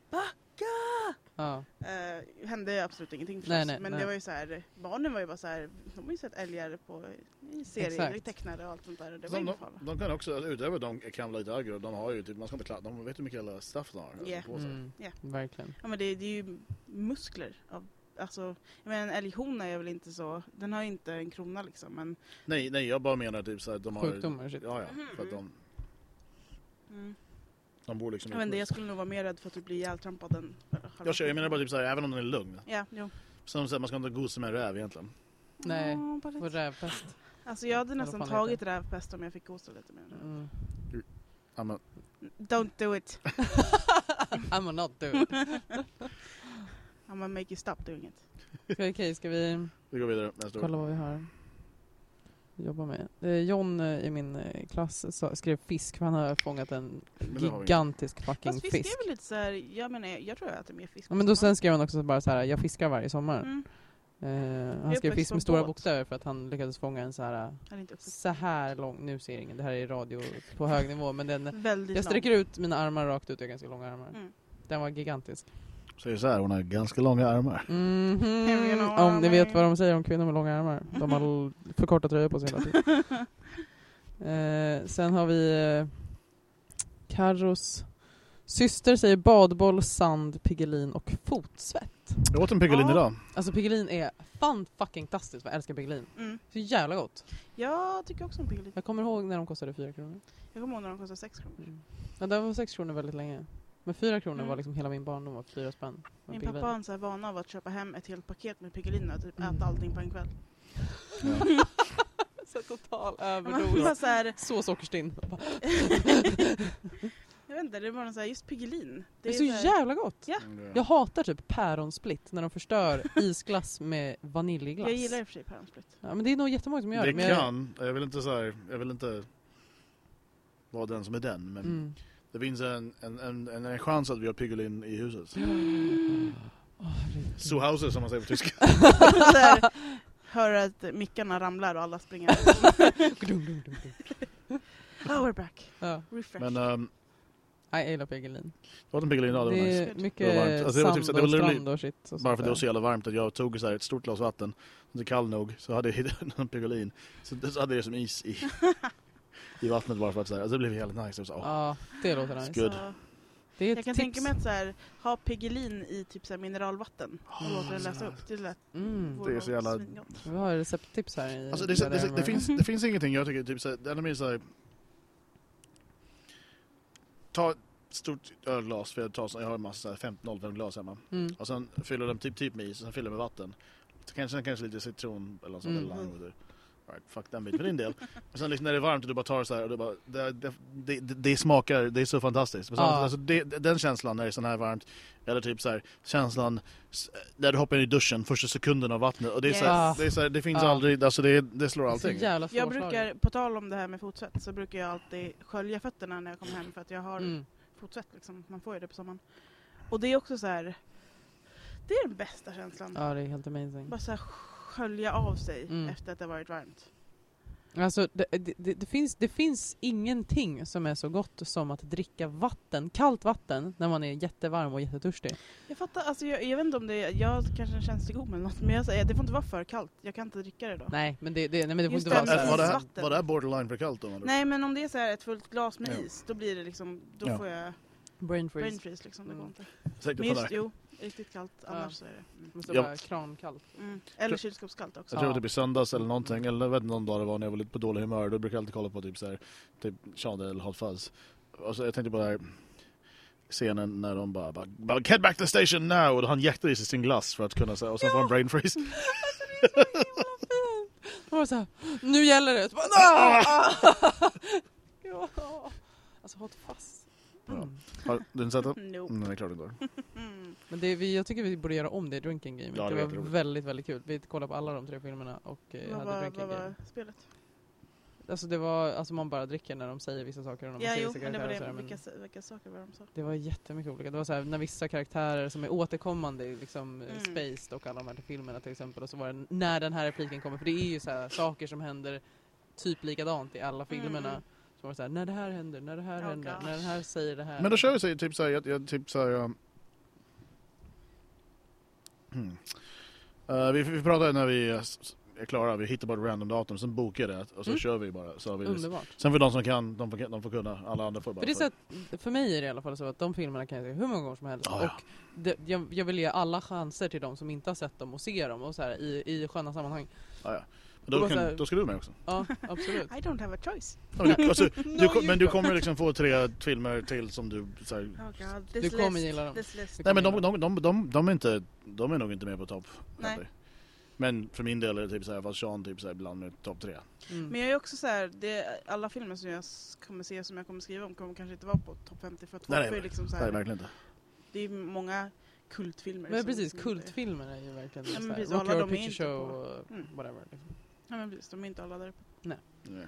Backa! Ja. Uh, hände absolut ingenting förstås. Nej, nej, men nej. det var ju så här, barnen var ju bara så här, de har ju sett älgar på, i serier, i tecknade och allt sånt där. och Det var de, de, fara. de kan också, utöver de kan lite aggro, de har ju typ, man ska inte klara, de vet hur mycket jävla stuff de har Yeah. på sig. Mm. Ja. Verkligen. Ja men det, det är ju muskler. Av, alltså, jag menar en älghona är väl inte så, den har ju inte en krona liksom men Nej, nej, jag bara menar typ så här, de har... Sjukdomar shit. Ja, ja, för att de, mm. de bor liksom jag, vet inte, jag skulle nog vara mer rädd för att typ bli ihjältrampad än jag, kör- jag menar bara typ så här, även om den är lugn. Ja, jo. Som säger, man ska inte gosa med räv egentligen. Nej, Ja, bara Och rävpest. Alltså jag hade nästan tagit bäst om jag fick gosa lite mer. Mm. Don't do it. I'm not do it. I'm gonna make you stop doing it. Okej, ska vi vi går vidare nästa kolla vad vi har jobba med? Eh, John eh, i min eh, klass skrev fisk för han har fångat en gigantisk fucking Fast fisk, fisk. är väl lite såhär, jag menar jag tror jag äter mer fisk. Ja, men då sen skrev han också bara så här, jag fiskar varje sommar. Mm. Eh, han skrev fisk med stora bokstäver för att han lyckades fånga en så här så här lång, nu ser ingen, det här är radio på hög nivå men den, Väldigt jag sträcker ut mina armar rakt ut, jag har ganska långa armar. Mm. Den var gigantisk. Säger så här, hon har ganska långa armar. Know what Om ni vet vad de säger om kvinnor med långa armar. De har för korta tröjor på sig hela tiden. Eh, sen har vi eh, Carros syster säger badboll, sand, Piggelin och fotsvett. Jag åt en Piggelin Ja. idag. Alltså Piggelin är fan fucking tastiskt, jag älskar Piggelin. Mm. Så jävla gott. Jag tycker också om Piggelin. Jag kommer ihåg när de kostade fyra kronor. Jag kommer ihåg när de kostade 6 kronor. Mm. Ja, det var sex kronor väldigt länge. Men fyra kronor Mm. var liksom hela min barndom var fyra spänn. Min pappa har en sån här vana av att köpa hem ett helt paket med Piggelin och typ Mm. äta allting på en kväll. Så total överdos. så här, Så sockerstinn. jag vet inte, det är bara så här, just Piggelin. Det är så här- jävla gott. Ja. Mm, Jag hatar typ päronsplitt när de förstör isglass med vaniljglass. Jag gillar i och för sig päronsplit. Ja, men det är nog jättemånga som gör Det det. men jag- kan, jag vill inte så här, jag vill inte vara den som är den, men Mm. Det finns en, en, en, en, chans att vi har Piggelin i huset. Åh, herregud. Zuhause som man säger på tyska. här, hör att mickarna ramlar och alla springer. Oh, we're back. Ja. Refresh. Men um, jag gillar Piggelin. jag åt en Piggelin idag, det var Det nice. är Det var mycket varmt. Alltså, det var sand typ så- det var och strand och shit. Och Bara för att det där. var så jävla varmt att jag tog så här ett stort glas vatten, inte kall nog, så hade jag en Piggelin. Så, så hade jag det som is i, i vattnet bara för att så här, alltså det blev helt nice. Så, åh. Ja, det låter nice. Good. Så, Det är ett jag kan tips. tänka mig att så här, ha Piggelin i typ så här mineralvatten och låta den läsa upp. Det lät Mm. Det är så jävla- svingott. Vi har recepttips här i Alltså det, det, det, det, finns, det finns ingenting jag tycker, typ såhär, det enda mer såhär Ta ett stort ölglas, för jag, tar, så- jag har en massa 15-05 glas hemma Mm. Och sen fyller dem typ, typ med is och sen fyller med vatten så kanske, sen kanske lite citron eller något sånt, Mm. eller Right, fuck den biten för din del. Och sen liksom när det är varmt och du bara tar så här och du bara, det, det, det, det smakar, det är så fantastiskt. Men Ja. alltså, det, den känslan när det är så här varmt, eller typ så här, känslan när du hoppar in i duschen första sekunden av vattnet. Och det, är så här, Yes. det, är så här, det finns Ja. aldrig, alltså det, det slår allting. jävla Jag brukar, på tal om det här med fotsvett, så brukar jag alltid skölja fötterna när jag kommer hem för att jag har Mm. fotsvett liksom. Man får ju det på sommaren. Och det är också så här. Det är den bästa känslan. Ja, det är helt amazing. Bara så här skölja av sig Mm. efter att det har varit varmt. Alltså, det, det, det, det, finns, det finns ingenting som är så gott som att dricka vatten, kallt vatten, när man är jättevarm och jättetörstig. Jag fattar, alltså jag, jag vet inte om det är, jag kanske är känslig eller något, men jag säger det får inte vara för kallt. Jag kan inte dricka det då. Nej, men det, det, nej, men det får Just inte vara det, här. Var det, här, var det här borderline för kallt då? eller? Nej men om det är så här ett fullt glas med Ja. is, då blir det liksom, då Ja. får jag brain freeze. brain freeze liksom. Det går Mm. inte. Säkert Men just, jo, riktigt kallt, Ja. annars så är det. Mm. Måste Ja. vara krankallt. Mm. Eller kylskåpskallt också. Jag tror Ja. att det blir söndags eller någonting, eller jag vet inte någon dag det var när jag var lite på dålig humör, då brukar jag alltid kolla på typ så här, typ Sean eller Hot Fuzz. Och så jag tänkte på den här scenen när de bara, bara, bara Get back to the station now! Och han jäktar i sig sin glass för att kunna säga, och sen får han brain freeze. Det var så här, nu gäller det! Så bara, ja. Alltså håll fast. Mm. Har du inte sett det? Nope. Mm, det är klart inte. Mm. Men det, vi, jag tycker vi borde göra om det drinking game. Ja, det det var jätteroligt. väldigt, väldigt kul. Vi kollade på alla de tre filmerna och eh, Vad hade var, drinking vad game. var spelet? Alltså det var, alltså man bara dricker när de säger vissa saker och man Ja, jo, vissa men det var det. men Vilka, vilka saker var de sa? Det var jättemycket olika. Det var så här, när vissa karaktärer som är återkommande i liksom Mm. mm. Spaced och alla de här filmerna till exempel. Och så var det när den här repliken kommer. För det är ju så här, saker som händer typ likadant i alla filmerna. Mm. Så var det så här, när det här händer, när det här Oh, händer, gosh. när den här säger det här. Men då kör vi så, typ så här, jag, jag, typ så här, um, hmm. Eh, vi, vi pratar när vi är klara, vi hittar bara ett random datum, sen bokar jag det och så Mm. kör vi bara. Så har vi, Underbart. sen för de som kan, de får, de får kunna, alla andra får bara För, det är så att, för mig är det i alla fall så att de filmerna kan jag se hur många gånger som helst. Ja, ja. Och det, jag, jag vill ge alla chanser till de som inte har sett dem och se dem och så här, i, i sköna sammanhang. Ja, ja. Då, kan, här- då ska du med också. Ja, absolut. I don't have a choice. Ja, men du, alltså, du, No, kom- men du kommer liksom få tre filmer till som du så här, Oh god, Du this kommer list, gilla dem. List. Nej men de, de, de, de, de, är inte, de är nog inte med på topp. Men för min del är det typ såhär, fast Sean typ såhär bland med topp tre. Mm. Men jag är också så här, det, alla filmer som jag kommer se som jag kommer skriva om kommer kanske inte vara på topp 50 för att Nej, folk nej, är liksom så Nej, verkligen inte. det är många kultfilmer. Men precis, kultfilmer är ju verkligen Ja, men såhär, precis, Rocky alla Horror de är Show på- och Mm. whatever. Liksom. Ja men precis, de är inte alla där uppe. Nej.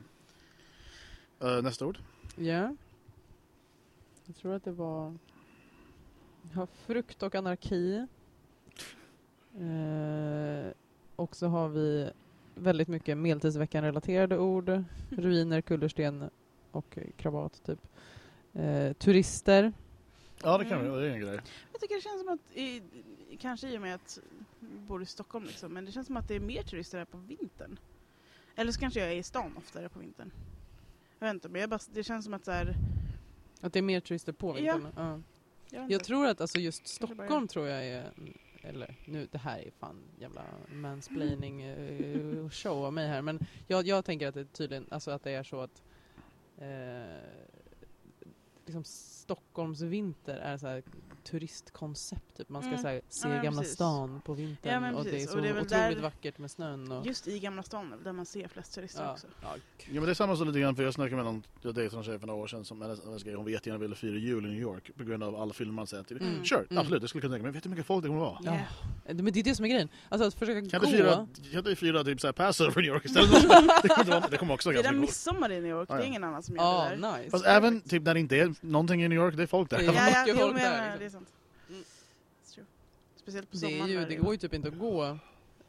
Eh, nästa ord? Ja. Jag tror att det var... Har frukt och anarki. Eh, och så har vi väldigt mycket medeltidsveckan-relaterade ord. Ruiner, kullersten och krabat, typ. Eh, turister. Ja det kan vi, Mm. det är en grej. Jag tycker det känns som att, i, kanske i och med att vi bor i Stockholm liksom, men det känns som att det är mer turister här på vintern. Eller så kanske jag är i stan oftare på vintern. Jag vet inte, men jag bara, det känns som att så här, Att det är mer turister på Ja. vintern. Ja. jag, vet Jag inte. tror att alltså just Stockholm tror jag är, eller nu, det här är fan jävla mansplaining eh, show av mig här, men jag, jag tänker att det tydligen, alltså att det är så att eh, liksom Stockholms vinter är så här turistkoncept, typ. man ska Mm. så här, se Ja, Gamla precis. stan på vintern Ja, men och det är så Och det är otroligt där- vackert med snön och Just i Gamla stan där man ser flest turister ja, också. ja, Ja men det är samma så lite grann för jag snackade med någon, jag dejtade någon tjej för några år sedan som hennes, hon jättegärna ville fira jul i New York på grund av alla filmer man sett. Mm. Sure, Mm. absolut, det skulle jag kunna tänka mig. Men vet du hur mycket folk det kommer vara? ja. Men det är det som är grejen, alltså att försöka Kan gå du fira, kan du fira typ såhär Passover i New York istället? det, kommer inte vara- det kommer också Fira ganska coolt. midsommar i New York, Ja, det är ja. ingen annan som gör Ja, det där. nice. Fast även typ när det inte är någonting i New York, det är folk där. Ja, ja, jo, men liksom. det är sant. Speciellt på Det, är ju, det går ju typ inte att gå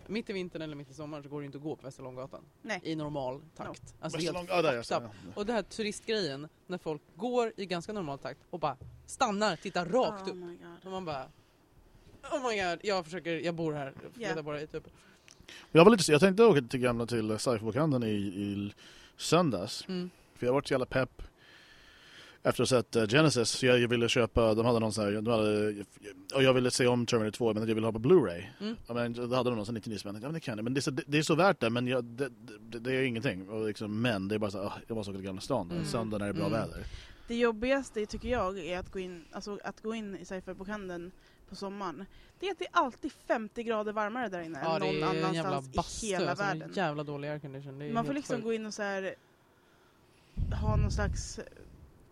mitt i vintern eller mitt i sommaren så går det inte att gå på Västerlånggatan Nej. i normal takt. Alltså Västerlång- helt ja, där, jag ja. Och det här turistgrejen, när folk går i ganska normal takt och bara stannar, tittar rakt oh upp. Och man bara Oh my god, jag försöker, jag bor här, Ja. bara upp. Jag, var lite, jag tänkte åka till gamla till Sci-Fi-bokhandeln i, i söndags. Mm. För jag var så jävla pepp efter att ha sett uh, Genesis. Så jag, ville köpa, de hade någon sån här, de hade, och jag ville se om Terminator 2 men jag ville ha på Blu-ray. Mm. Ja, men, då hade de någon sån 99 spänn. Ja men det kan jag. Men det är så, det, det är så värt det. Men jag, det, det, det är ingenting. Och liksom, men det är bara så ah, jag måste åka till Gamla stan. Mm. Söndag när det är bra Mm. väder. Det jobbigaste tycker jag är att gå in, alltså, att gå in i sci-fi-bokhandeln på sommaren. Det är att det är alltid 50 grader varmare där inne Ja, än någon annanstans bastu, i hela alltså, en världen. jävla dålig aircondition. Man får liksom sjukt. gå in och så här, ha någon slags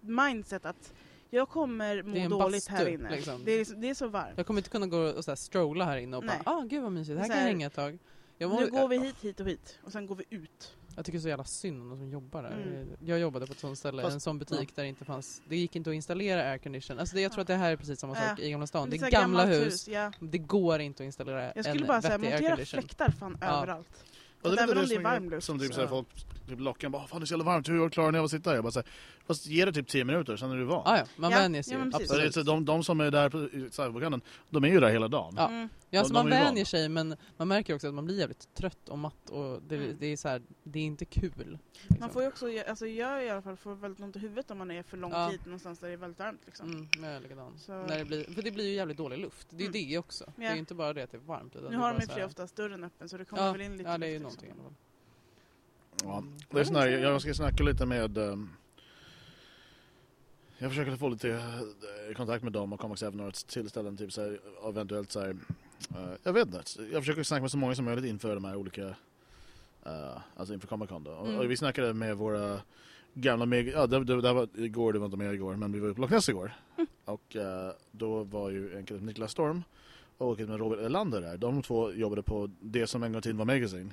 mindset att jag kommer må Det är en dåligt här bastu, inne. liksom. Det, är, det är så varmt. Jag kommer inte kunna gå och så här strolla här inne och Nej. bara ah gud vad mysigt, här Så kan jag här, hänga ett tag. Jag, nu går vi hit, hit och hit och sen går vi ut. jag tycker så jävla synd om de som jobbar där. Mm. Jag jobbade på ett sånt ställe, Fast- en sån butik där det inte fanns, det gick inte att installera aircondition. Alltså det, jag tror Ja. att det här är precis samma sak Ja. i Gamla stan. Det är här gamla gammalt hus, Ja. det går inte att installera Jag skulle en bara säga, montera aircondition. fläktar fan Ja. överallt. Och Att är även lite om det är som varm luft Som typ så- såhär, folk typ lockar bara, fan det är så jävla varmt, hur klarar ni av att sitta här? Jag bara såhär, fast ge det typ 10 minuter, sen är du van. Ah, ja, man Ja, vänjer sig ja, ju. men precis. Så det är Absolut. så de, de som är där på i cyberbokhandeln, de är ju där hela dagen. Ja. Mm. Ja, så de- man ju vänjer sig men man märker också att man blir jävligt trött och matt och det, Mm. det är så här, det är inte kul. Man liksom. får ju också, alltså jag i alla fall får väldigt ont i huvudet om man är för lång Ja. tid någonstans där det är väldigt varmt liksom. Mm, jag är likadan. Så- När det blir, för det blir ju jävligt dålig luft. Det är ju Mm. det också. Det är ju inte bara det att det är varmt. Utan Nu har de så för sig oftast dörren öppen så det kommer Ja, väl in lite ja, det är ju någonting. liksom. Ja. Mm. Det är sån här, jag ska snacka lite med... ehm, jag försöker få lite eh, kontakt med dem och också även några tillställen typ så här, eventuellt så här, eh, jag vet inte. Jag försöker snacka med så många som möjligt inför de här olika, uh, alltså inför Comic Con då. Och, Mm. och vi snackade med våra gamla, meg- ja det, det, det var igår, det var inte med igår, men vi var på Loch Ness igår. Och eh, då var ju en kille, Niklas Storm och en med Robert Elander där. De två jobbade på det som en gång tiden var Magazine.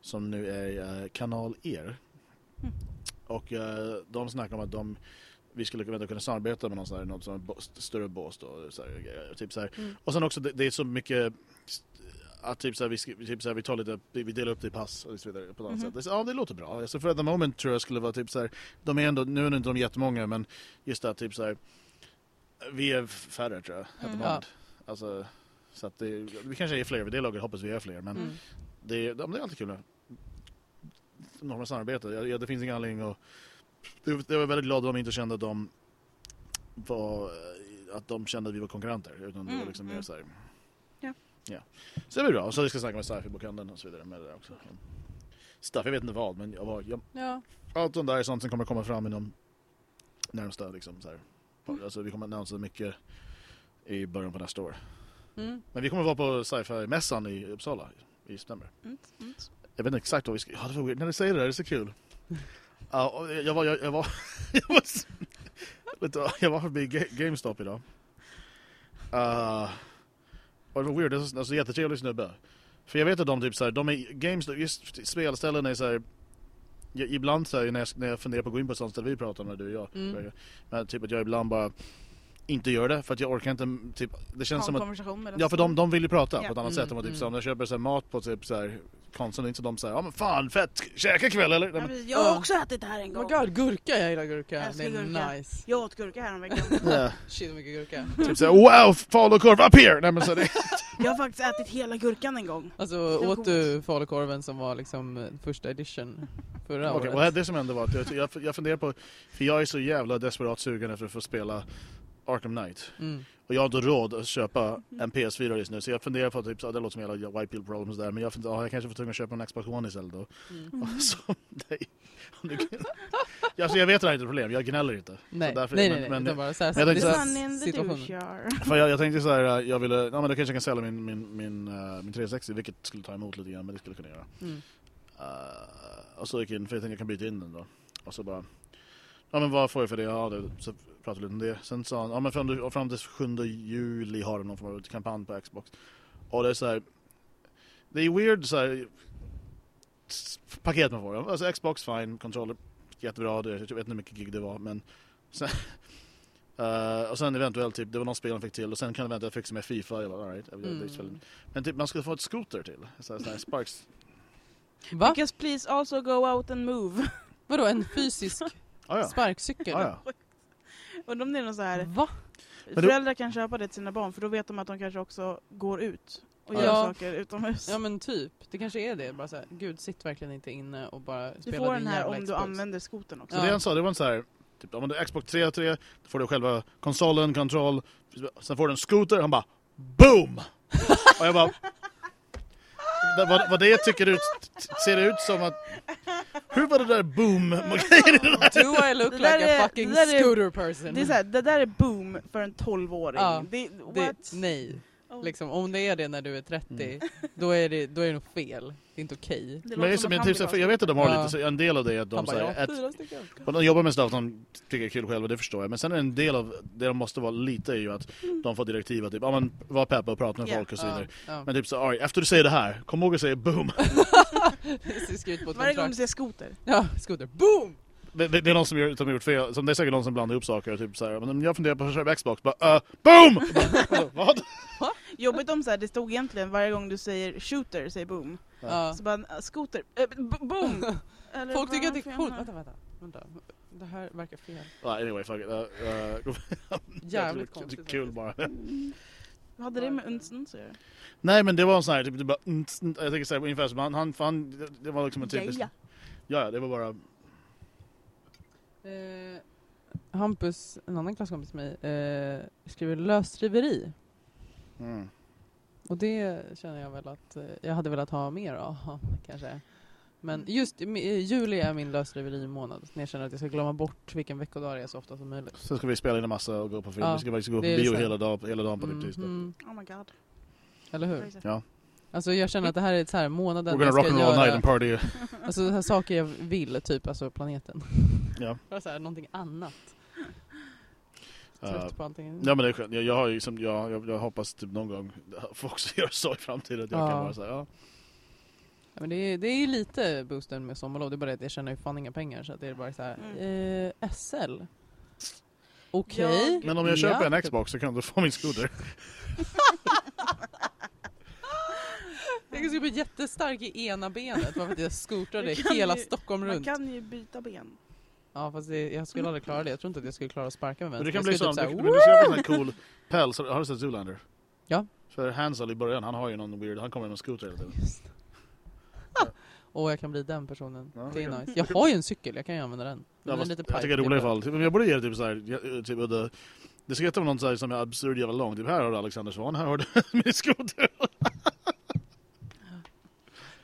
Som nu är Kanal Er. Mm. Och de snackade om att de vi skulle kunna, kunna samarbeta med någon sån här, något sån större bås då, så här, typ så. Mm. Och sen också det, det är så mycket att typ så här, vi, typ så här, vi tar lite, vi delar upp det i pass och så vidare på ett annat Mhm. sätt. Det, så- ja det låter bra. Alltså för at the moment tror jag skulle vara typ så här, de är ändå, nu är inte de jättemånga men just det att typ så här, vi är färre tror jag. At the Mm. moment. Alltså, så att det, vi kanske är fler vid det laget, hoppas vi är fler men Mm. det, ja, det är alltid kul normala samarbete. Ja, ja, det finns ingen anledning att... Det var väldigt glad att de inte kände att de var... Att de kände att vi var konkurrenter. Utan det var Mm, liksom mer mm. så här... Ja. ja. Så det blir bra. Och så vi ska snacka med sci-fi-bokhandeln och så vidare med det där också. Stuff, jag vet inte vad men jag var, jag, Ja. allt sånt där är sånt som kommer komma fram inom närmsta liksom så här. Mm. Alltså vi kommer annonsera mycket i början på nästa år. Mm. Men vi kommer vara på sci-fi-mässan i Uppsala i september. Mm, mm. Jag vet inte exakt vad vi ska... Ja, det var weird. När du säger det där, det är så kul. Ja, jag var... Jag, jag var... jag var, s- lite, jag var förbi Ga- GameStop idag. Uh, och det var weird, så- alltså jättetrevlig snubbe. För jag vet att de typ såhär, de är GameStop, just spelställen är såhär jag, Ibland såhär när jag, när jag funderar på att gå in på ett sånt ställe vi pratar om, du och jag Mm. Men typ att jag ibland bara inte gör det för att jag orkar inte typ, Det känns Ha som att Ja för de, de vill ju prata Ja. på ett annat Mm, sätt vad typ mm. så om jag köper så här, mat på typ så här Det är inte så de säger ja men fan fett, käka ikväll eller? Nej, men, Jag har också ätit det här en Oh gång. my god, gurka! Jag gillar gurka. Älskar Det är gurka. nice. Jag åt gurka häromveckan. Shit vad mycket gurka. typ såhär wow, falukorv up here! Nej men så det, jag har faktiskt ätit hela gurkan en gång. Alltså åt coolt. du falukorven som var liksom eh, första edition förra Okej, året? och det som hände var att jag, jag, jag funderar på, för jag är så jävla desperat sugen efter att få spela Arkham Knight. Mm. Och jag har inte råd att köpa en PS4 just nu så jag funderar på typ, så, det låter som hela white pill problems där men jag funderar, ja, jag kanske får tvungen att köpa en Xbox One istället då. Mm. Och så, nej. Alltså, jag vet att det här är inte ett problem, jag gnäller inte. Nej. därför- nej, men- nej, nej, men- utan bara så här, men jag tänkte det är så här- För jag, jag tänkte så här, jag ville, ja men då kanske jag kan sälja min, min, min, uh, min 360 vilket skulle ta emot lite grann men det skulle jag kunna göra. Mm. Uh, och så gick jag in, för jag tänkte jag kan byta in den då. Och så bara, ja men vad får jag för det? Ja, det så pratade vi lite om det. Sen sa han, ja men fram till, fram till 7 juli har de någon form av kampanj på Xbox. Och det är så här, det är weird så här, paket man får. Alltså Xbox, fine, controller, jättebra, det, jag vet inte hur mycket gig det var men sen, eh, och sen eventuellt typ, det var någon spel de fick till och sen kan det eventuellt fixa med FIFA. Jag bara, all right, det är väl- Mm. Men typ man skulle få ett scooter till. Så här, så här, Sparks. Va? Because please also go out and move. Vadå en fysisk Ah, ja. sparkcykel? Ah, ja. Och de är nog så här, Va? Föräldrar kan köpa det till sina barn för då vet de att de kanske också går ut och Ja. gör Ja. saker utomhus. Ja men typ, det kanske är det. Bara så här, gud sitt verkligen inte inne och bara du spela får din den här om du Xbox. använder skoten också. Så Ja. det han sa, det var en så här, typ, om du har Xbox 3 3, då får du själva konsolen, kontroll, sen får du en scooter, han bara BOOM! och jag bara det, vad, vad det tycker ut, ser det ut som att hur var det där boom? Do I look Det like där a är- fucking är- scooter person? Det, är så här, det där är boom för en 12-åring. Ja, det, Det- what? nej, Oh. liksom, om det är det när du är 30, då, är det, då är det nog fel. Det är inte okej. Det Men, som typ, jag vet att de har Ja. lite, en del av det är att de säger ja, att och de jobbar med stuff de tycker är kul själva, det förstår jag. Men sen är en del av det de måste vara lite är ju att de får direktiv att typ, ja men var peppa och prata med Ja. folk och så vidare. Ja. Men typ så, right, efter du säger det här, kom ihåg att säga boom. Varje gång du ser skoter. Ja, scooter. Boom! Det, det, det är någon som, gör, som gjort fel, som det är säkert någon som blandar ihop saker typ så här, men jag funderar på att köpa Xbox, bara uh, BOOM! Bara, Vad? Jobbigt om så här, det stod egentligen varje gång du säger shooter, säger boom. Ja. Så bara, äh, skoter, äh, boom! Eller Folk tycker att det är coolt. Vänta, vänta. vänta. Det här verkar fel. Uh, anyway, fuck it. Uh, uh, Jävligt det är konstigt. Kul bara. Vad hade det med unsen att göra? Nej men det var en sån här, typ, det bara, jag tänker såhär ungefär som han, han, fan, det, det var liksom en typisk... Ja, Ja, ja, det var bara... Eh, Hampus, en annan klasskompis till mig, eh, skriver lösdriveri. Mm. Och det känner jag väl att eh, jag hade velat ha mer av kanske. Men Mm. just i- i juli är min lösdriverimånad. När jag känner att jag ska glömma bort vilken veckodag det är så ofta som möjligt. Så ska vi spela in en massa och gå på film, Ja, vi ska faktiskt gå på bio hela, dag, hela dagen på typ tisdag. Mhm. Oh my god. Eller hur? Ja. Alltså jag känner att det här är ett så här månaden We're gonna rock and roll night and party. alltså, så här saker jag vill, typ alltså planeten. Ja. Bara så här, någonting annat. Uh, på allting. ja men det är skönt, jag, jag har ju som, jag, jag, jag hoppas typ någon gång få också göra så i framtiden att jag Ja. kan vara såhär, ja. Ja, men det, är, det är ju lite boosten med sommarlov, det är bara det att jag tjänar ju fan inga pengar så att det är bara så här, eh, SL? Okej? Jag- Men om jag Ja, köper en. Xbox så kan du få min scooter. Jag skulle bli jättestark i ena benet bara för att jag skotrade Du kan hela ju- Stockholm Man runt. kan ju byta ben. Ja fast det, jag skulle aldrig klara det, jag tror inte att jag skulle klara att sparka med Men vänster. det kan Jag bli skulle sån, typ du, så här, men du ser en sån här cool päls, har du sett Zoolander? Ja. För Hansel i början, han har ju någon weird, han kommer med en scooter hela tiden. Och jag kan bli den personen. Ja, det är kan- nice. Jag har ju en cykel, jag kan ju använda den. Ja, Den är lite jag tycker det är roligt i bara- alla fall. Men jag borde ge det typ såhär, typ udda. Det ska inte vara någon så här som är absurd jävla lång. Typ här har du Alexander Svan, här har du min scooter.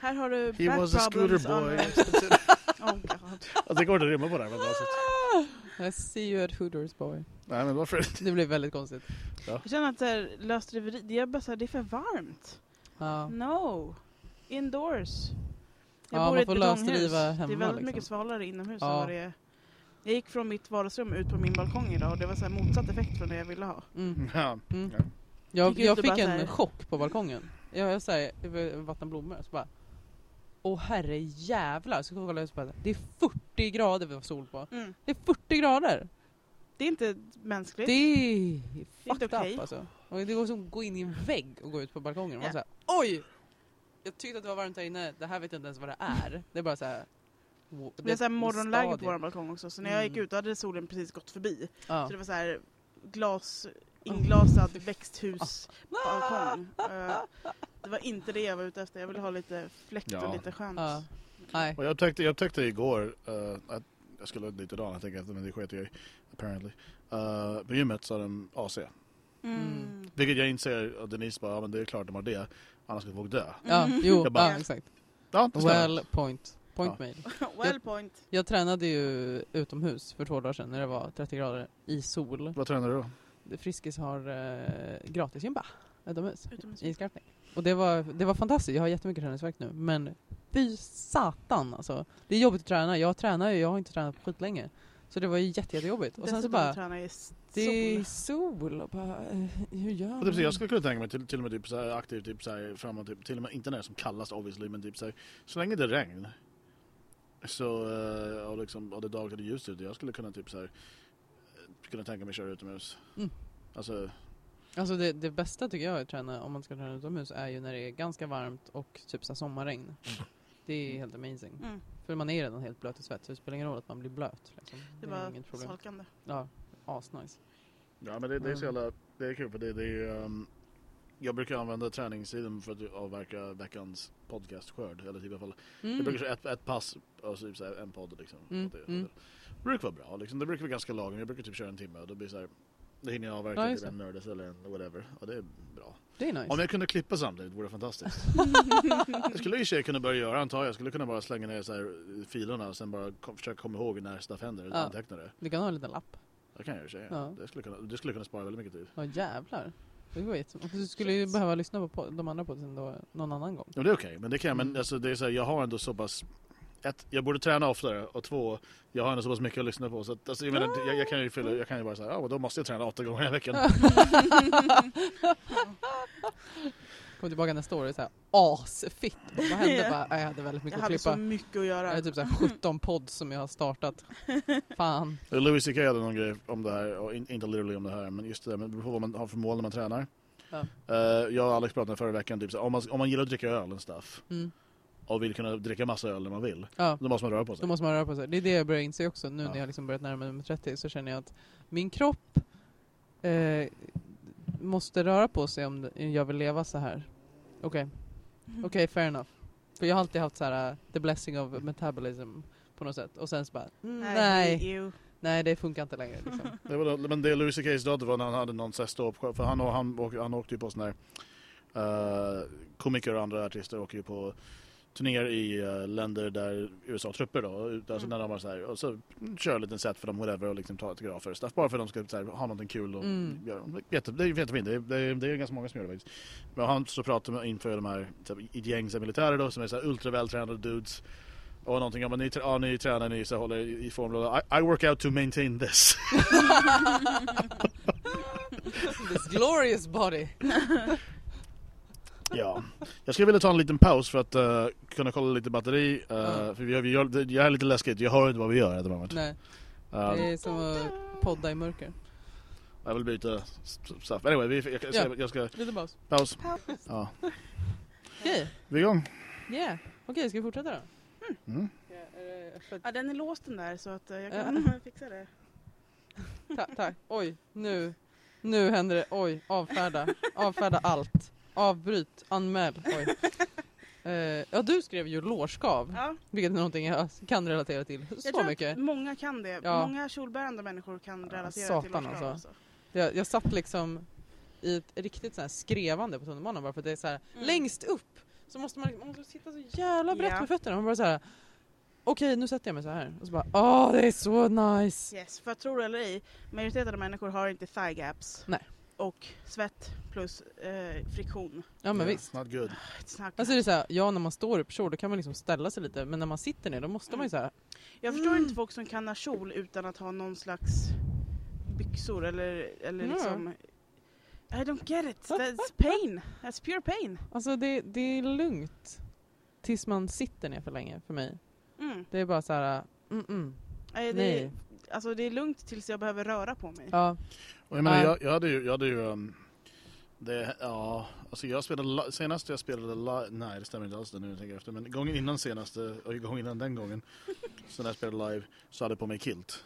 Här har du He back was a scooter boy. Oh god. alltså, det går inte att rimma på det här. Sätt. I see you at Hooters boy. Nej men varför? Det blev väldigt konstigt. Jag känner att så här, lösdriveri, det är bara så här, det är för varmt. Ja. No. Indoors. Jag Ja, bor man i ett får betonghus. Det är väldigt liksom. mycket svalare inomhus Ja. än vad det är. Jag gick från mitt vardagsrum ut på min balkong idag och det var så här motsatt effekt från det jag ville ha. Mm. Ja. Mm. Ja. Jag, jag fick en här- chock på balkongen. Jag, jag, så här, jag vill vattna blommor så bara Åh herre jävlar, så kollade jag bara, det är 40 grader vi har sol på. Mm. Det är 40 grader! Det är inte mänskligt. Det är fucked okej. up alltså. Och det går som att gå in i en vägg och gå ut på balkongen. Och man säger oj! Jag tyckte att det var varmt här inne, det här vet jag inte ens vad det är. Det är bara så här. wo- Det är så här morgonläge på vår balkong också, så när jag gick Mm. ut hade solen precis gått förbi. Ja. Så det var så här glas, inglasad växthusbalkong. Eh, det var inte det jag var ute efter, jag ville ha lite fläkt Ja. och lite skönt. Ja. Nej. Och jag upptäckte, jag upptäckte igår uh, att jag skulle dit idag, jag tänker efter, men det sket jag i, apparently. Uh, på gymmet så har de AC. Mm. Vilket jag inser, och Denise bara, ja men det är klart de har det, annars skulle folk dö. Ja, jo, Jag bara- ja, exakt. Ja. Well point. Point Ja. made. well point. Jag tränade ju utomhus för två dagar sedan när det var 30 grader i sol. Vad tränar du då? Friskis har eh, gratisgympa utomhus Utomhus. i Skarpnäck. Och det var, det var fantastiskt, jag har jättemycket träningsvärk nu. Men fy satan alltså. Det är jobbigt att träna, jag tränar ju, jag har inte tränat på skitlänge. Så det var ju jätte, jättejobbigt. Och sen så bara, i s- det är sol. sol och bara, eh, hur gör Och så jag man? skulle kunna tänka mig till, till och med typ så här aktivt typ så här framåt, typ, till och med inte när det är som kallast obviously, men typ så här, så länge det är regn så, eh, och liksom, och det är dagligt ljust ute, jag skulle kunna typ så här kunna tänka mig köra utomhus. Mm. Alltså, Alltså det, det bästa tycker jag att träna, om man ska träna utomhus, är ju när det är ganska varmt och typ så sommarregn. Det är helt amazing. Mm. För man är redan helt blöt i svett, så det spelar ingen roll att man blir blöt. Liksom. Det är var inget problem. svalkande. Ja, asnice. ja men det, det är så Mm. jävla, det är kul för det, det är um, jag brukar använda träningstiden för att avverka veckans podcastskörd. Eller typ i alla fall. Mm. Jag brukar köra ett, ett pass och typ så här en podd liksom. Mm, det, mm. det brukar vara bra liksom. Det brukar vara ganska lagom. Jag brukar typ köra en timme och då blir det så här. Då hinner jag avverka Ja, typ det. en nördes eller en whatever. Och det är bra. Det är nice. Om jag kunde klippa samtidigt vore det fantastiskt. jag skulle i och kunna börja göra antar jag. Jag skulle kunna bara slänga ner så här filerna och sen bara kom, försöka komma ihåg när stuff händer Ja. anteckna det. Du kan ha en liten lapp. Det kan jag i och för sig. Ja. Det, skulle kunna, det skulle kunna spara väldigt mycket tid. Ja jävlar. Det var Du skulle ju behöva lyssna på de andra podden då någon annan gång. Ja, det är okej, men det kan jag. Men Mm. alltså, det är så här, jag har ändå så pass... Ett, jag borde träna oftare och två, jag har ändå så pass mycket att lyssna på. Så att, alltså, jag, menar, jag, jag kan ju fylla, jag kan ju bara säga, ja men då måste jag träna åtta gånger i veckan. Kom tillbaka nästa år och är såhär asfitt. Vad hände? Bara, "Ja, jag hade väldigt mycket Jag att hade så klippa. mycket att Jag göra. hade typ såhär 17 podd som jag har startat. Fan. Louis CK hade någon grej om det här, och in, inte literally om det här, men just det där med det vad man har för mål när man tränar. Ja. Eh, jag och Alex pratade förra veckan, typ, så här, om, man, om man gillar att dricka öl och stuff Mm. och vill kunna dricka massa öl när man vill, Ja. då måste man röra på sig. Då måste man röra på sig. Det är det jag börjar inse också nu Ja. när jag liksom börjat närma mig 30 så känner jag att min kropp eh, måste röra på sig om det- jag vill leva så här. Okej, Mm. okej fair enough. För jag har alltid haft så här uh, the blessing of metabolism på något sätt. Och sen så bara, mm, nej, nej det funkar inte längre liksom. Det var, men det Louis CK's dotter var när han hade någon ståuppshow, för han, han, åk- han åkte ju på sån här eh, komiker och andra artister åker ju på turnéer i eh, länder där USA har trupper då, alltså Mm. när de var så här, och så kör en liten set för dem whatever och liksom tar autografer och stuff, bara för att de ska så här, ha någonting kul och Mm. göra. Jätte, det är jättefint, det det, är, det är ganska många som gör det faktiskt. Men han så pratar med inför de här, ett gäng så här militärer då, som är så här ultravältränade dudes och någonting, ja men ni, ja, ni tränar, ni så håller i i form, I, I work out to maintain this. This glorious body. Ja, jag skulle vilja ta en liten paus för att eh, kunna kolla lite batteri. eh, Ja. För vi, vi gör, det är lite läskigt, jag hör inte vad vi gör at the moment. Nej, Um, det är som att podda i mörker. jag vill byta stuff. Anyway, vi, jag, jag, Ja. jag ska... Lite paus. Paus. Paus. Ja. Okej, Vi är igång. yeah. Okej, ska vi fortsätta då? Mm. Öppet? Ja, den är låst den där så att eh, jag Ja. kan fixa det. Ta tack. Oj, nu. Nu händer det. Oj, avfärda. Avfärda allt. Avbryt. Anmäl. Oj. Eh, ja, du skrev ju lårskav. Ja, Vilket är någonting jag kan relatera till jag så tror mycket. att många kan det. Ja. Många kjolbärande människor kan relatera till satan lårskav. alltså. Jag, jag satt liksom i ett riktigt så här skrevande på tunnelbanan bara för att det är så här Mm. längst upp så måste man, man måste sitta så jävla brett Ja. med fötterna. Man bara så här. Okej, nu sätter jag mig så här. Och så bara, åh det är så nice. Yes, för tror det eller ej, majoriteten av människor har inte thigh gaps. Nej. Och svett plus eh, friktion. Ja men Yeah, visst. Not good. It's not Alltså det är så här, ja när man står upp kjol då kan man liksom ställa sig lite men när man sitter ner då måste man ju så här. Jag förstår Mm. inte folk som kan ha kjol utan att ha någon slags byxor eller, eller Ja. liksom I don't get it. That's pain. That's pure pain. Alltså det, det är lugnt. Tills man sitter ner för länge för mig. Mm. Det är bara så här, mm, mm. Nej, det, nej. Alltså det är lugnt tills jag behöver röra på mig. Ja. Och jag, menar, Ja. jag, jag hade ju, jag hade ju um, det, ja, alltså jag spelade, senast jag spelade live, nej det stämmer inte alls det nu jag tänker efter, men gången innan senaste, och gången innan den gången, så när jag spelade live så hade jag på mig kilt.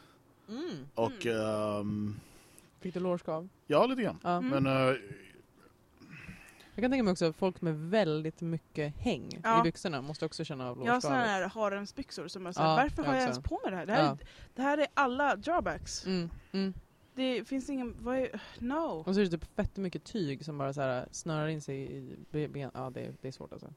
Mm. Och, um, Fick du lårskav? ja lite grann. Ja. Mm. Men uh, Jag kan tänka mig också att folk med väldigt mycket häng Ja. i byxorna måste också känna av Jag har lårskavet. här haremsbyxor som jag säger, Ja, varför har jag jag också. ens på mig det här? Det här, Ja. är, det här är alla drawbacks. Mm, mm. Det finns ingen, vad är, no. Och så är det typ fett mycket tyg som bara så snörar in sig i be- ben. Ja, det, är- det är svårt alltså.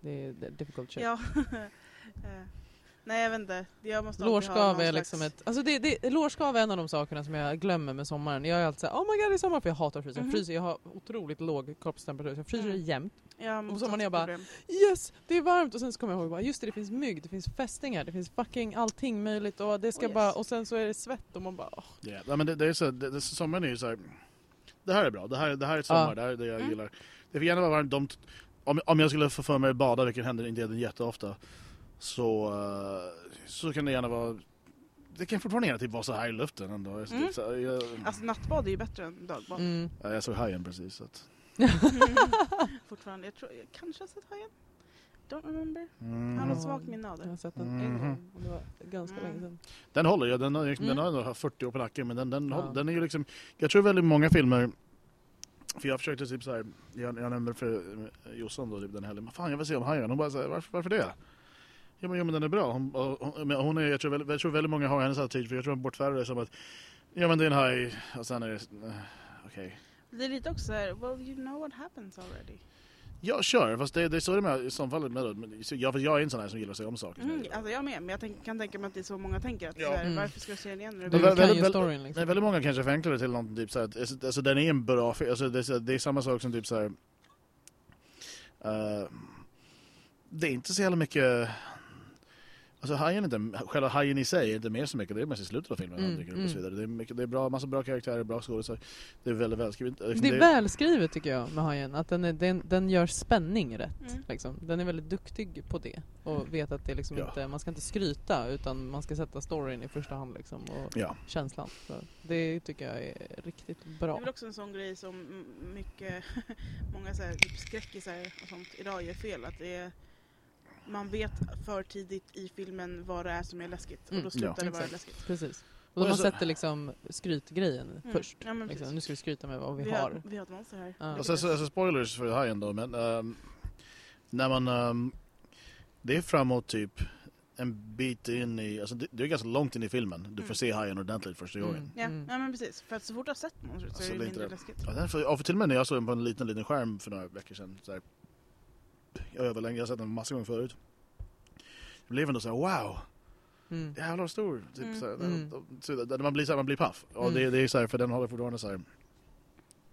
Det är, det är difficult shit. Ja. Nej jag vet inte, jag måste Lårskav någon är slags- liksom ett... Alltså det, det, lårskav är en av de sakerna som jag glömmer med sommaren. Jag är alltid såhär, oh my god det är sommar för jag hatar att frysa. Mhm. Jag fryser, jag har otroligt låg kroppstemperatur så jag fryser Mm. jämt. Ja, Och så man är bara- problem. Yes! Det är varmt! Och sen så kommer jag ihåg bara, just det, det finns mygg, det finns fästingar, det finns fucking allting möjligt och det ska Oh, yes. bara... Och sen så är det svett och man bara... åh. yeah. ja, men det, det är så, det, det, sommaren är ju så här, det här är bra, det här, det här är sommar, Ja. det här är det jag Mm. gillar. Det får gärna vara varmt, de, om, om jag skulle få för mig att bada, vilket händer inte jätteofta, så, eh, så kan det gärna vara det kan fortfarande gärna typ vara så här i luften ändå. Mm. så, jag, Alltså nattbad är ju bättre än dagbad. Mm. ja, jag såg hajen precis. Så att, Fortfarande, jag tror, jag kanske har sett hajen. Don't remember. mm. Jag har Ja. svagt minne av Jag har sett den en Mhm. gång det var ganska Mm. länge sedan. Den håller ju, den har, Mm. den har ändå 40 år på nacken men den, den, Ja. håll, den är ju liksom Jag tror väldigt många filmer För jag försökte typ såhär Jag, jag nämnde för Jossan då typ den helgen Fan jag vill se om Hajen, hon bara såhär, varför, varför det? Ja men, ja men den är bra, hon, hon, men hon är, jag, tror väldigt, jag tror väldigt många har hennes attityd för jag tror hon bortfärgar det som att Ja men det är en haj och sen är det, eh, okej Det är lite också såhär, well you know what happens already. Jag kör, fast det, det är så det är med i som fallet med. Men så jag, för jag är en sån här som gillar att se om saker. Mm, alltså jag med, men jag tänk, kan tänka mig att det är så många tänker att Ja. såhär, Mm. varför ska jag se den igen? det Men blir- vä- kan väldigt- ju väl- storyn liksom. Nej, väldigt många kanske förenklar det till något typ såhär, alltså, alltså den är en bra film, alltså, det, är så- det är samma sak som typ såhär eh, Det är inte så jävla mycket Alltså hajen är inte, själva hajen i sig är inte mer så mycket, det är mest i slutet av filmen Mm, han dyker upp mm. och så vidare. Det är, mycket, det är bra, massa bra karaktärer, bra skådisar. Det är väldigt välskrivet. Liksom, Det är välskrivet tycker jag med Hajen, att den, är, den, den gör spänning rätt. Mm. Liksom. Den är väldigt duktig på det och vet att det liksom Ja. inte, man ska inte skryta utan man ska sätta storyn i första hand liksom, och Ja. känslan. Så det tycker jag är riktigt Det bra. är väl också en sån grej som mycket, många så här, typ skräckisar och sånt idag gör fel. Att det är, man vet för tidigt i filmen vad det är som är läskigt och Mm, då slutar ja. det vara läskigt. Precis. Och Och man så- sätter liksom skrytgrejen Mm. först. Ja, men Liksom. precis. Nu ska vi skryta med vad vi, Vi har. har, vi har ett monster här. Ja. Alltså, alltså, alltså spoilers för hajen då, men ehm, när man... ehm, det är framåt typ en bit in i, alltså det, det är ganska långt in i filmen. Du får Mm. se hajen ordentligt första gången. Mm. Ja, Mm. ja men precis. För att så fort du har sett monstret så Alltså, är det det är inte mindre det. läskigt. Ja, därför, ja, för till och med när jag såg den på en liten, liten skärm för några veckor sedan. Så här, jag överlänge, jag har sett den massa gånger förut. Jag blev ändå såhär, wow, Mm. jävlar stor. Typ, Mm. så här, Mm. så där, man blir, så här, man blir paff. Och Mm. det, det är så här, för den håller fortfarande så här.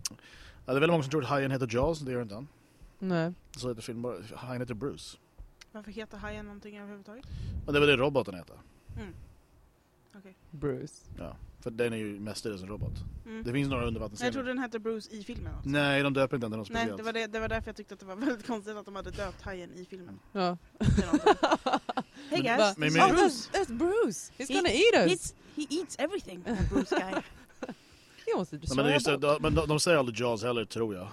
Ja, det är väldigt många som tror att hajen heter Jaws, det gör inte han. Nej. Så heter film bara, hajen heter Bruce. Varför heter hajen någonting överhuvudtaget? Och det är väl det roboten heter. Mm. Okej. Bruce. Ja, för den är ju mestadels en robot. Mm. Det finns några Nej, Jag undervattensscener. trodde den hette Bruce i filmen också. Nej, de döper inte den till något Nej, det var, det, det var därför jag tyckte att det var väldigt konstigt att de hade döpt hajen i filmen. Ja. Hey guys, Men- men- Oh, is that's, Bruce. that's Bruce! He's He- gonna eat us! He's, he eats everything, Bruce guy. He wants to Nej, men, det är just, boat. men de, de säger aldrig Jaws heller, tror jag.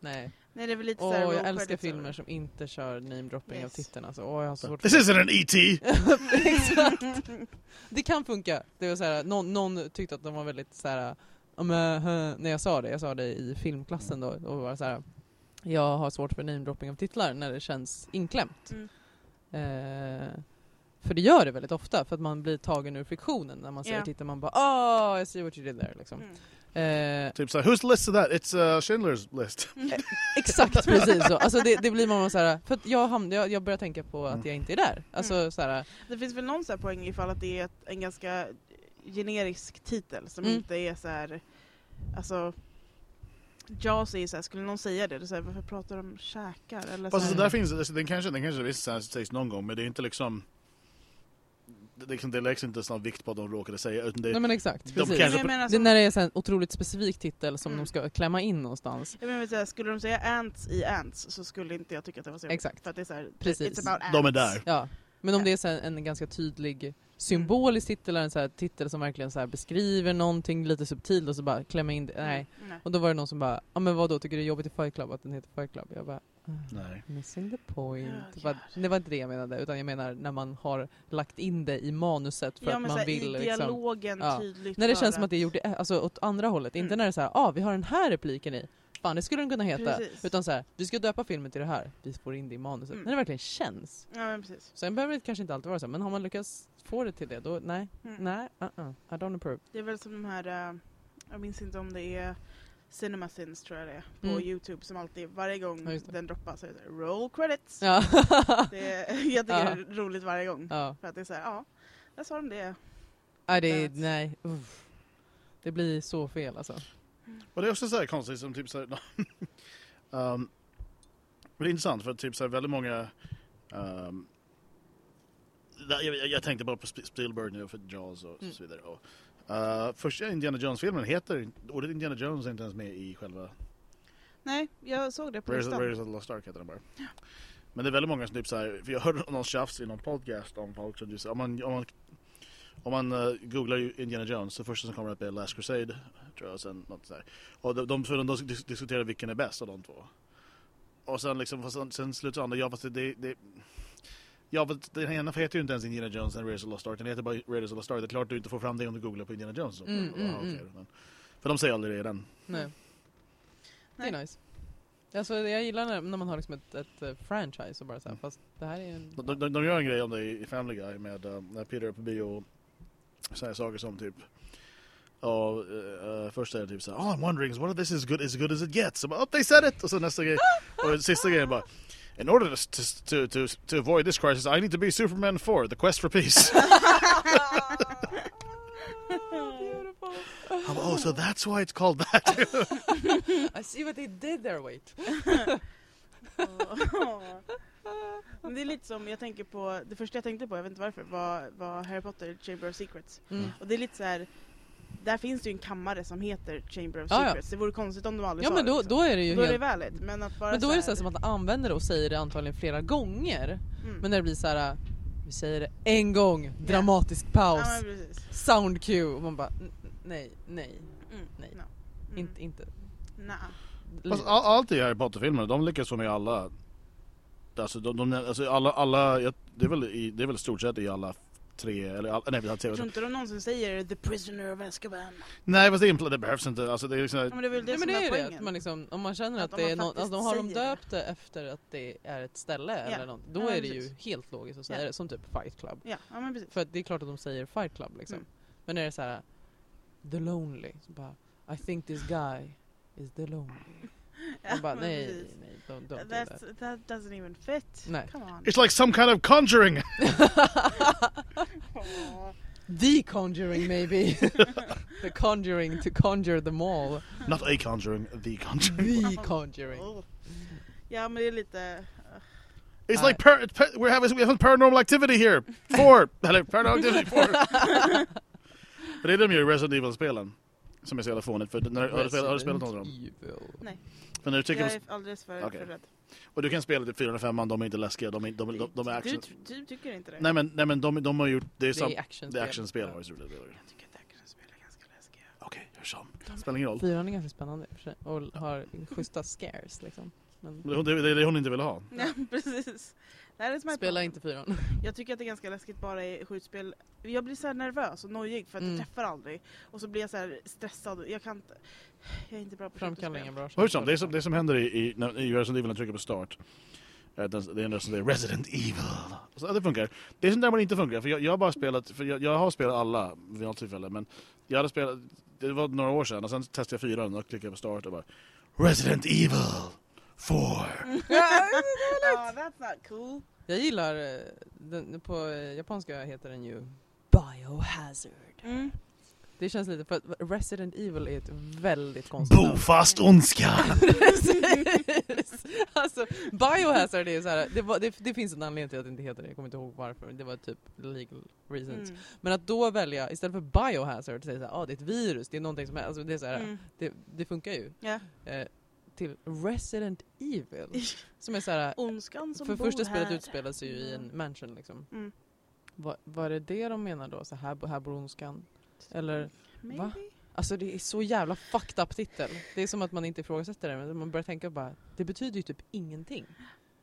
Nej. Nej, det är väl lite Åh, såhär jag älskar filmer som inte kör namedropping av Yes. titeln. Alltså, åh, jag har så svårt This isn't an E.T. Exakt! Det kan funka. Det var så här, någon, någon tyckte att de var väldigt så här, hö, när jag sa det, jag sa det i filmklassen då, och var så här, jag har svårt för namedropping av titlar när det känns inklämt. Mm. Eh, för det gör det väldigt ofta, för att man blir tagen ur fiktionen när man ser Ja. titeln. Man bara åh, I see what you did there. Liksom. Mm. Eh, Typ såhär, whose list is that? It's uh, Schindler's list. exakt precis så. Alltså det, det blir man så här, för att jag, hamn, jag, jag börjar tänka på att Mm. jag inte är där. Alltså Mm. så här, Det finns väl någon poäng ifall att det är ett, en ganska generisk titel som Mm. inte är så här, alltså Jag säger såhär, skulle någon säga det, jag, varför pratar de om käkar? Eller Fast så där finns, alltså, den kanske, den kanske visst sägs någon gång, men det är inte liksom... Det, liksom, det läggs inte sån vikt på att de råkade säga, utan det, Nej men exakt, de precis. kanske- menar, Det är som, när det är så här en otroligt specifik titel som Mm. de ska klämma in någonstans. jag menar, såhär, skulle de säga ants i ants så skulle inte jag tycka att det var så. Exakt. För att det är såhär, Precis. it's about ants. de är där. Ja, men om det är så här en ganska tydlig symbolisk titel eller en så här titel som verkligen så här beskriver någonting lite subtilt och så bara klämma in det. Nej. Mm, nej. Och då var det någon som bara, ja men vad då tycker du det är jobbigt i Fight Club att den heter Fight Club? Jag bara, ah, Nej. missing the point. Ja, det, var, det var inte det jag menade, utan jag menar när man har lagt in det i manuset för Ja att men man såhär, vill i liksom, dialogen Ja. tydligt När det känns som att det är gjort i- alltså, åt andra hållet, inte Mm. när det är så här, ah vi har den här repliken i. Fan det skulle den kunna heta. Precis. Utan så här, vi ska döpa filmen till det här, vi får in det i manuset. Mm. När det verkligen känns. Ja men precis. Sen behöver det kanske inte alltid vara så, men har man lyckats få det till det, då nej, Mm. nej, uh-uh, I don't approve. Det är väl som de här, eh, jag minns inte om det är CinemaSins tror jag det är, på Mm. Youtube som alltid, varje gång Ja, den droppas så är det roll credits. Ja. Det är, jag tycker Ja. det är roligt varje gång. ja. För att det är såhär, ja, där sa de det. Nej, det är, nej. uff. Det blir så fel alltså. Och det är också så här konstigt som typ så här, um, det är intressant för att typ så här väldigt många um, jag, jag, tänkte bara på Sp- Spielberg nu för Jaws och Mm. så vidare. Och, uh, första Indiana Jones-filmen heter, ordet Indiana Jones är inte ens med i själva Nej, jag såg det på listan. Raiders of the Lost Ark heter den bara. Men det är väldigt många som typ så här, för jag hörde någon tjafs i någon podcast om folk som just, om man, om man, om man uh, googlar Indiana Jones, så första som kommer upp är Last Crusade, tror jag, och sen något så här. Och de, de, de dis- diskuterar vilken är bäst av de två. Och sen liksom, sen, sen slutar andra, ja fast det, det Ja, för den ena heter ju inte ens Indiana Jones and Raiders of the Lost Ark, den heter bara Raiders of the Lost Ark. Det är klart du inte får fram det om du googlar på Indiana Jones. Mm, Ja, mm, okej, mm. men, för de säger aldrig det i den. Nej. Det är nice. Alltså, jag gillar när, när man har liksom ett, ett eh, franchise och bara så här, fast det här är en... De, de, de gör en grej om det i Family Guy med uh, när Peter är på bio och säger saker som typ Ja, uh, först är det typ såhär Oh I'm wondering is one of this as good, as good as it gets? Så bara, oh, they said it! Och så nästa grej, och sista grejen bara In order to, to, to, to avoid this crisis I need to be Superman 4, the quest for peace. Beautiful. Oh so that's why it's called that. I see what they did there, wait. Men det är lite som, jag tänker på, det första jag tänkte på, jag vet inte varför, var, var Harry Potter Chamber of Secrets. Mm. Och det är lite så här. Där finns det ju en kammare som heter Chamber of Ja, ja. Secrets. Det vore konstigt om de aldrig Ja sa men det. då, liksom. då är det ju då är det helt... valid. Men att bara Men då är det så här som att man använder det och säger det antagligen flera gånger. mm. Men när det blir så här, vi säger det en gång, dramatisk paus, Ja sound cue, och man bara nej, nej, Mm. Nej. No. Mm. inte, inte. Nah. Fast all, allt i Harry Potter-filmerna, de lyckas få med alla Alltså, de, de, alltså alla, alla det, är väl i, det är väl stort sett i alla tre, eller nej, Jag tror inte de någonsin säger The Prisoner of Azkaban. nej fast det, det behövs inte, alltså det är liksom Ja, men det är väl det Nej, men som det är är ju det, att poängen. man liksom, om man känner Att att, det är faktiskt alltså, har de säger det. döpt det efter att det är ett ställe Ja. eller något, då Ja, är det precis. ju helt logiskt att säga Ja. det, som typ Fight Club. Ja, ja men precis. För att det är klart att de säger Fight Club liksom. Mm. Men är det så här The Lonely, så bara I think this guy is the lonely. Ja, Man bara men nej, precis. nej, don't, don't do that. That's, that doesn't even fit. Nej. Come on. It's like some kind of conjuring! Åh. The Conjuring maybe. the Conjuring to conjure them all. Not a conjuring, the conjuring. The Conjuring. Oh. Ja men det är lite... Uh. It's Nej. like par, par, we're having, we have paranormal activity here! Four! Eller paranormal activity four! För det är de ju i Resident Evil-spelen. Som är så jävla fånigt, för när, har, du spelat, har du spelat någon av dem? Evil. För när du tycker, Jag är alldeles för, Okej. för rädd. och du kan spela typ 405 de är inte läskiga, de är, de, de, de är action... Du, du tycker inte det? Nej men, nej, men de, de har gjort, det är, Det sam, är actionspel. det är actionspel. Ja. det. Jag tycker att actionspel är ganska läskiga. Okej, gör som. Spelar ingen roll. Fyran är ganska spännande och för sig. Och har schyssta scares liksom. Men Det är det är det hon inte vill ha. Ja, precis. Det här är my spela inte fyran. Jag tycker att det är ganska läskigt bara i skjutspel. Jag blir så här nervös och nojig för att Mm. jag träffar aldrig. Och så blir jag så här stressad. Jag kan inte... Jag är inte bra på skjutspel. bra det, som, det som händer i, i, när, i Resident Evil när trycker på start. eh, Det är en röst som säger Resident Evil. Så, ja, det funkar. Det är sånt där man inte funkar. För jag, jag har bara spelat, för jag, jag har spelat alla vid något tillfälle. Men jag hade spelat, det var några år sedan och sen testade jag fyran och klickade på start och bara Resident Evil 4. Ja, that's not cool. Jag gillar, eh, den, på japanska heter den ju Biohazard. Mm. Det känns lite, för att Resident Evil är ett väldigt konstigt. Bofast ondska! Alltså, Biohazard är ju såhär, det, var, det, det finns en anledning till att det inte heter det, jag kommer inte ihåg varför, det var typ legal reasons. Mm. Men att då välja, istället för biohazard, säga såhär, ah, det är ett virus, det är någonting som är, alltså det är såhär, Mm. det, det funkar ju. Ja. Eh, till Resident Evil, som är såhär, Ondskan som för bor första spelet här. utspelar sig ju i en mansion liksom. Mm. Va, var det det de menar då? Så här, här bor ondskan? Eller, Maybe? va? Alltså det är så jävla fucked up titel. Det är som att man inte ifrågasätter det, men man börjar tänka bara, det betyder ju typ ingenting.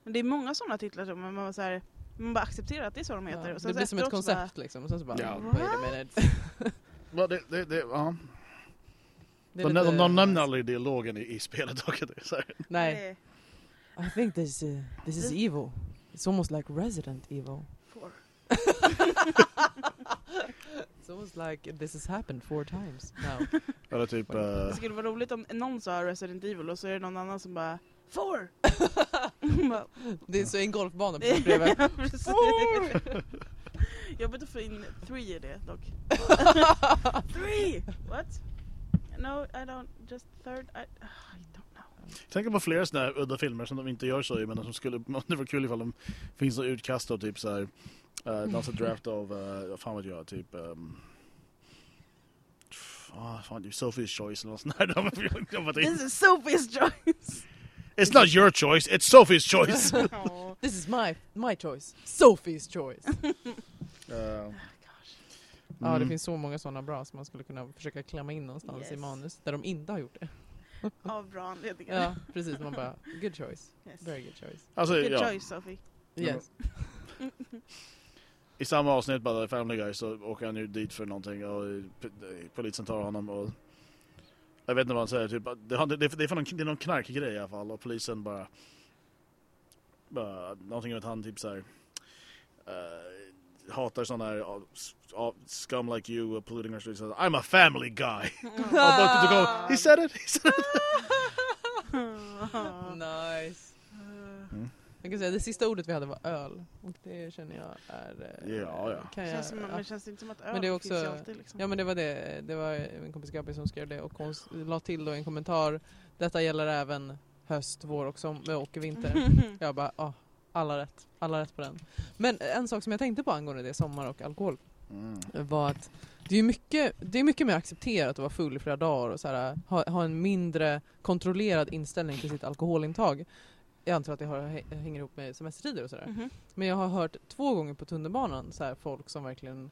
Men det är många sådana titlar som man, bara så här, man bara accepterar att det är så de heter. Ja, och sen det så blir som ett koncept liksom, och sen så bara, Ja. wait a minute. Det, det, det, ja. Det De, lite- de, de nämner aldrig dialogen i, i spelet dock. Nej. I think this, uh, this is evil. It's almost like Resident Evil. four. It's almost like this has happened four times now. Eller typ... eh, Det skulle vara roligt om någon sa Resident Evil och så är det någon annan som bara Four! Det är så en golfbana precis bredvid. Precis. Jobbigt att få in three i det dock. three! What? No, I don't. Just third. I, I don't know. Tänk på flera sådana här udda filmer som de inte gör så i men som skulle, det var kul ifall de finns något utkast av typ såhär uh, någon sån draft av, uh, vad fan vet jag, typ um, ah, fan, typ Sophie's choice eller något sånt där. De har jobbat in. This is Sophie's choice! It's not your choice, it's Sophie's choice! Åh, This is my, my choice. Sophie's choice. Eh, Ja, det mm. finns så många sådana bra som man skulle kunna försöka klämma in någonstans i Yes. manus där de inte har gjort det. Av bra anledningar. Ja, precis. Man bara, good choice. Yes. Very good choice. Alltså, Good ja. choice Sophie. Yes. I samma avsnitt bara Family Guy så åker han ju dit för någonting och eh, p- polisen tar honom och jag vet inte vad han säger, typ, det, det, det, är någon, det är någon knarkgrej i alla fall och polisen bara, bara någonting med att han typ såhär uh, hatar sådana här uh, uh, scum like you uh, polluting our streets. I'm a family guy. och bara, du går, he said it, he said it. nice. Mm. Jag kan säga det sista ordet vi hade var öl. Och det känner jag är... eh, Ja, ja. Kan jag, Känns som, ja. men känns det inte som att öl Men det är också- finns ju alltid liksom? Ja men det var det, det var min kompis Gabi som skrev det och hon la till då en kommentar Detta gäller även höst, vår och, som, och vinter. Jag bara, ah, alla rätt, alla rätt på den. Men en sak som jag tänkte på angående det, sommar och alkohol, Mm. var att det är mycket, det är mycket mer accepterat att vara full i flera dagar och så här, ha, ha en mindre kontrollerad inställning till sitt alkoholintag. Jag antar att det har, hänger ihop med semestertider och sådär. Mhm. Men jag har hört två gånger på tunnelbanan så här, folk som verkligen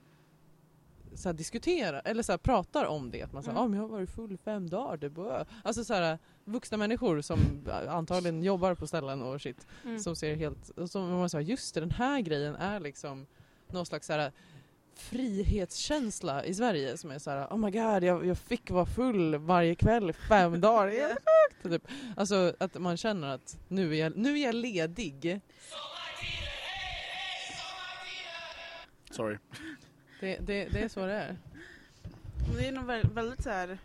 så här, diskuterar eller så här, pratar om det. Att man säger Mm. ah, men jag har varit full fem dagar. Det. Alltså så här, vuxna människor som antagligen jobbar på ställen och shit. Mm. Som ser helt, som man säger just det, den här grejen är liksom någon slags så här, frihetskänsla i Sverige som är så här: oh my god jag, jag fick vara full varje kväll i fem dagar. Det är helt sjukt, typ. Alltså att man känner att nu är jag, nu är jag ledig. Sorry. Det, det, det är så det är. Det är nog vä- väldigt så här.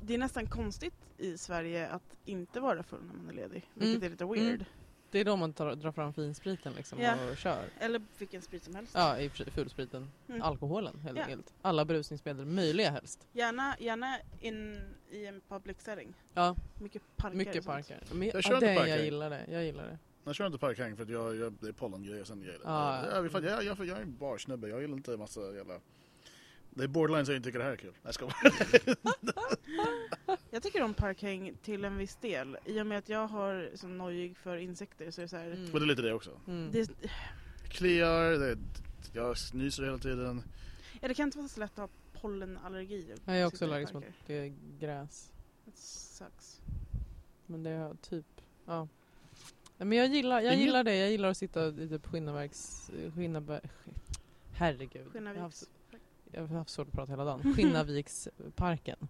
Det är nästan konstigt i Sverige att inte vara full när man är ledig. Vilket Mm. är lite weird. Mm. Det är då man tar, drar fram finspriten liksom Ja. och kör. Eller vilken sprit som helst. Ja, i fullspriten. Mm. Alkoholen helt Ja. enkelt. Alla berusningsmedel möjliga helst. Gärna, gärna in i en public setting. Ja, Mycket parker. mycket parker. Men, Jag inte det, parker. jag gillar det. Jag gillar det. Jag kör inte parkhäng för att jag, jag, det är pollengrejer och sen grejer. Ah. jag, jag, jag, jag, jag är en barsnubbe, jag gillar inte massa jävla... Det är borderline så jag inte tycker det här är kul. Jag ska Jag tycker om parkhäng till en viss del. I och med att jag har så nojig för insekter så är det så här. Mm. Men det är lite det också. Mm. Det, Kliar, det, jag nyser hela tiden. ja, det kan inte vara så lätt att ha pollenallergi. jag är också allergisk mot det är gräs. It sucks. Men det har typ, ja. Men jag gillar, jag gillar det. Jag gillar att sitta i typ Skinnarverks... Skinnarberg... Herregud. Jag har haft, Skinnarviks. jag har haft svårt att prata hela dagen. Skinnarviksparken.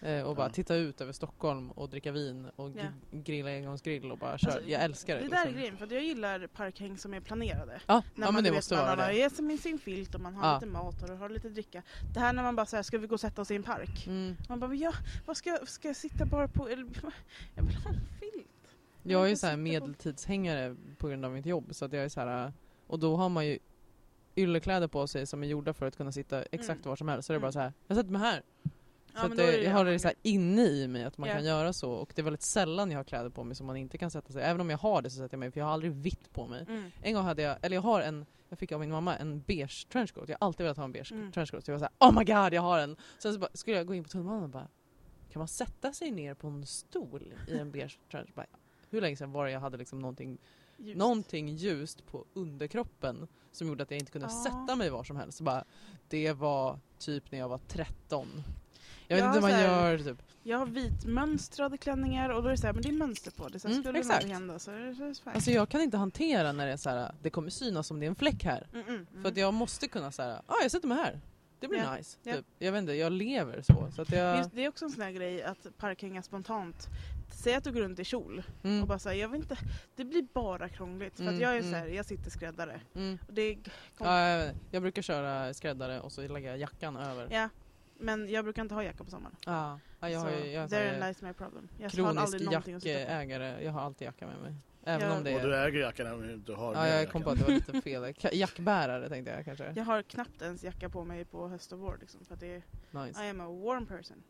Eh, och bara Ja. titta ut över Stockholm och dricka vin och Ja. grilla engångsgrill och bara köra. Alltså, jag älskar det. Det där är liksom. grejen, för att jag gillar parkhäng som är planerade. Ja, När ja man, men det vet, måste man vara har det. sig med sin filt och man har Ja. lite mat och har lite dricka. Det här när man bara säger ska vi gå och sätta oss i en park? Mm. Man bara, ja, vad ska, jag- ska jag sitta bara på? Eller, jag vill ha en filt. Jag är ju så här medeltidshängare på grund av mitt jobb så att jag är så här och då har man ju yllekläder på sig som är gjorda för att kunna sitta exakt Mm. var som helst. Så är det bara Mm. så här, jag sätter mig här. Ja, så men att är det, jag har det så här inne i mig att man Ja. kan göra så. Och det är väldigt sällan jag har kläder på mig som man inte kan sätta sig. Även om jag har det så sätter jag mig, för jag har aldrig vitt på mig. Mm. En gång hade jag, eller jag har en, jag fick av min mamma en beige trenchcoat. Jag har alltid velat ha en beige Mm. trenchcoat. Så jag var såhär, oh my god jag har en! Sen så bara, skulle jag gå in på tunnelbanan och bara, kan man sätta sig ner på en stol i en beige trenchcoat? Hur länge sedan var det jag hade liksom någonting, Just. någonting ljust på underkroppen som gjorde att jag inte kunde Ja. sätta mig var som helst. Så bara, det var typ när jag var 13. Jag vet Ja, inte hur man så här- gör typ. Jag har vitmönstrade klänningar och då är det så här, men det är mönster på det. Sen Mm, skulle det exakt. nog hända så är det, så är det. Alltså jag kan inte hantera när det är så här, det kommer synas om det är en fläck här. mm, mm, mm. För att jag måste kunna säga, ah, jag sätter mig här. Det blir Ja, nice. ja. Typ. Jag vet inte, jag lever så. så att jag, Just, det är också en sån här grej att parkhänga spontant. Säg att du går runt i kjol mm, och bara säger jag vet inte, det blir bara krångligt. För Mm, att jag är mm. så här, jag sitter skräddare. mm. Och det ja, jag, jag brukar köra skräddare och så lägger jag jackan över. ja, men jag brukar inte ha jacka på sommaren. Ja, ja, jag har ju jag här lies my problem. Jag har kronisk jackägare. Jag har alltid jacka med mig. Även Ja. om det Och du är... äger jackan även om du inte har Ja, jag kom på att det var lite fel. Jackbärare tänkte jag kanske. Jag har knappt ens jacka på mig på höst och vår. Liksom, för att det är, Nice. I am a warm person.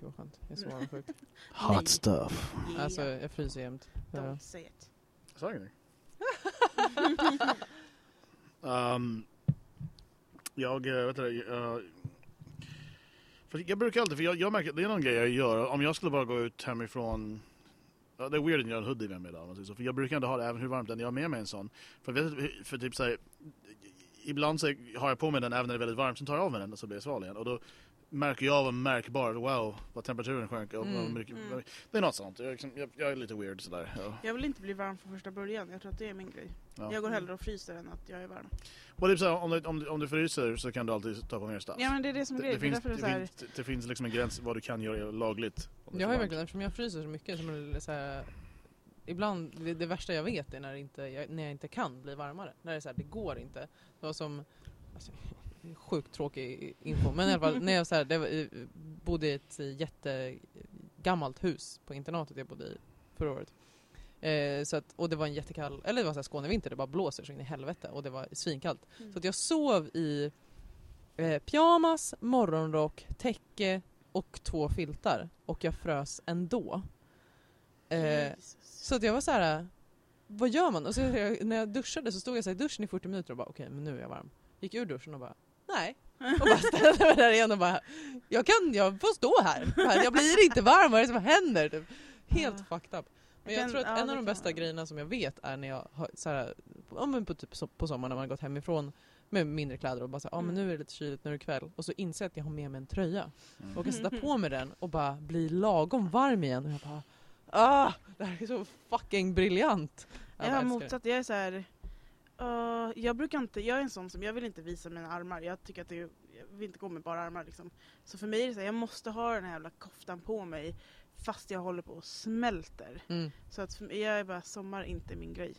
Gud vad skönt. Jag är så avundsjuk. Hot stuff. Yeah. Alltså jag fryser jämt. Don't say it. Jag sa ingenting. um, jag, eh, vet du, uh, för jag brukar alltid, för jag, jag märker, det är någon grej jag gör, om jag skulle bara gå ut hemifrån Ja, det är weird att jag har en hoodie med mig idag. För jag brukar inte ha det även hur varmt den jag har med mig en sån. För, jag vet, för typ såhär, ibland så har jag på mig den även när det är väldigt varmt, sen tar jag av mig den och så blir jag sval igen. Och då märker jag vad märkbar, wow, vad temperaturen sjönk. Och, Mm. mycket, Mm. Det är något sånt, jag, är liksom, jag, jag är lite weird sådär. Ja. Jag vill inte bli varm från första början. Jag tror att det är min grej. Ja. Jag går hellre och fryser än att jag är varm. Och typ om, du, om, du, om du fryser så kan du alltid ta på mer stuff. Ja men det är det som är det, det, finns, det är det, här, finns, det finns liksom en gräns vad du kan göra lagligt. Jag har ju verkligen, eftersom jag fryser så mycket, som så här, ibland, det, det värsta jag vet är när, inte, jag, när jag inte kan bli varmare. När det är så här, det går inte. Det var som, alltså, sjukt tråkig info, men i alla fall när jag så här, det var, eh, bodde i ett jättegammalt hus på internatet jag bodde i förra året. Eh, så att, och det var en jättekall, eller det var så här Skånevinter, det bara blåser så in i helvete och det var svinkallt. Mm. Så att jag sov i eh, pyjamas, morgonrock, täcke och två filtar. Och jag frös ändå. Eh, så att jag var så här. vad gör man? Och så när jag duschade så stod jag så i duschen i 40 minuter och bara okej, men nu är jag varm. Gick ur duschen och bara nej. Och bara ställde mig där igen och bara jag kan, jag får stå här. Jag blir inte varm, vad är det som händer? Typ. Helt Ja. fucked up. Men Jag jag kan- tror att ja, en av de bästa vara. grejerna som jag vet är när jag har så här, ja, men på, typ, på sommaren när man har gått hemifrån med mindre kläder och bara så här, ja men Mm. nu är det lite kyligt, nu är det kväll. Och så inser jag att jag har med mig en tröja. Mm. Och kan sätta på mig den och bara bli lagom varm igen. Och jag bara, ah, det här är så fucking briljant. Jag bara har motsatt, jag är så här. Uh, jag brukar inte, jag är en sån som, jag vill inte visa mina armar. Jag tycker att det är, jag vill inte gå med bara armar liksom. Så för mig är det så här, jag måste ha den här jävla koftan på mig fast jag håller på och smälter. Mm. Så att mig, jag är bara, sommar är inte min grej.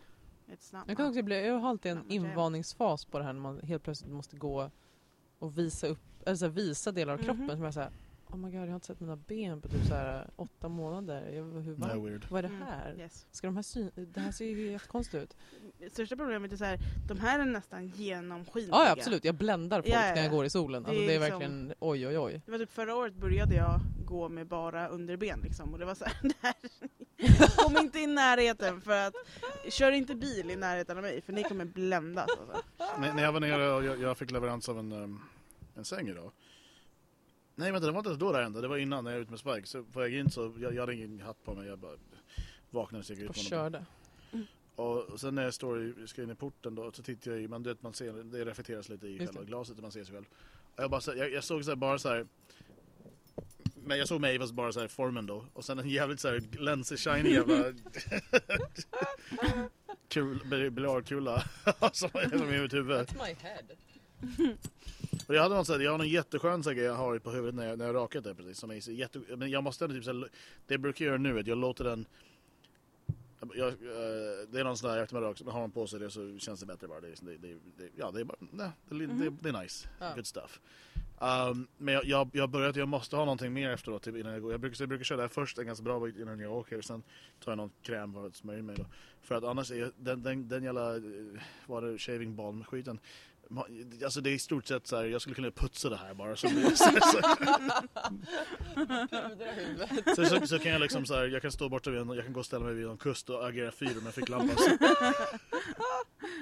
Jag, kan också bli, jag har alltid en Ja, är- invandringsfas på det här när man helt plötsligt måste gå och visa upp, så här, visa delar av Mhm. kroppen som jag säger Oh my god, jag har inte sett mina ben på typ så här åtta månader. Jag, hur, Det är vad, weird. vad är det Mm, här? Yes. Ska de här syn, det här ser ju jättekonstigt ut. Största problemet är så här, de här är nästan genomskinliga. Ja, ja absolut, jag bländar folk Ja, ja, när jag ja. går i solen. Alltså, Det det är är liksom- verkligen oj oj oj. Det var typ förra året började jag gå med bara underben liksom och det var så här, det här kom inte i närheten för att kör inte bil i närheten av mig för ni kommer bländas alltså. När, jag var nere och jag, jag fick leverans av en, um, en säng idag. Nej vänta, det var inte ens då det hände. Det var innan när jag var ute med Spike. Så på väg in så, jag, jag hade ingen hatt på mig. Jag bara vaknade och steg ut Och körde. Och sen när jag står i, ska in i porten då så tittar jag i, man, du vet, man ser, det reflekteras lite i Just själva det. glaset och man ser sig själv. Och jag, bara, så, jag, jag såg så här, bara så här. Men jag såg mig fast bara så här formen då. Och sen en jävligt så här länsig shiny jävla kul, biljardkula som är i mitt huvud. That's my head. Och jag hade någon, så här, jag har någon jätteskön så här, grej jag har på huvudet när jag, när jag rakat det precis. Som är jätte, men jag måste ändå typ så här, det jag brukar göra nu att jag låter den jag, eh, det är någon sån där också, men har man på sig det så känns det bättre bara. Det, är- det, det, det, ja, det är bara, nej, det, är- det, Mhm. det är nice. Ja. Good stuff. Um, men jag, jag, jag har börjat, jag måste ha någonting mer efteråt typ, innan jag går. Jag brukar, jag brukar köra det här först en ganska bra bit innan jag åker. Sen tar jag någon kräm för att smörja mig då. För att annars är den, den, den jävla, eh, vad är det, shaving balm skiten. Alltså det är i stort sett så här, jag skulle kunna putsa det här bara. Så, så, så, så, kan jag liksom så här, jag kan stå borta vid en, jag kan gå och ställa mig vid en kust och agera fyr med ficklampa.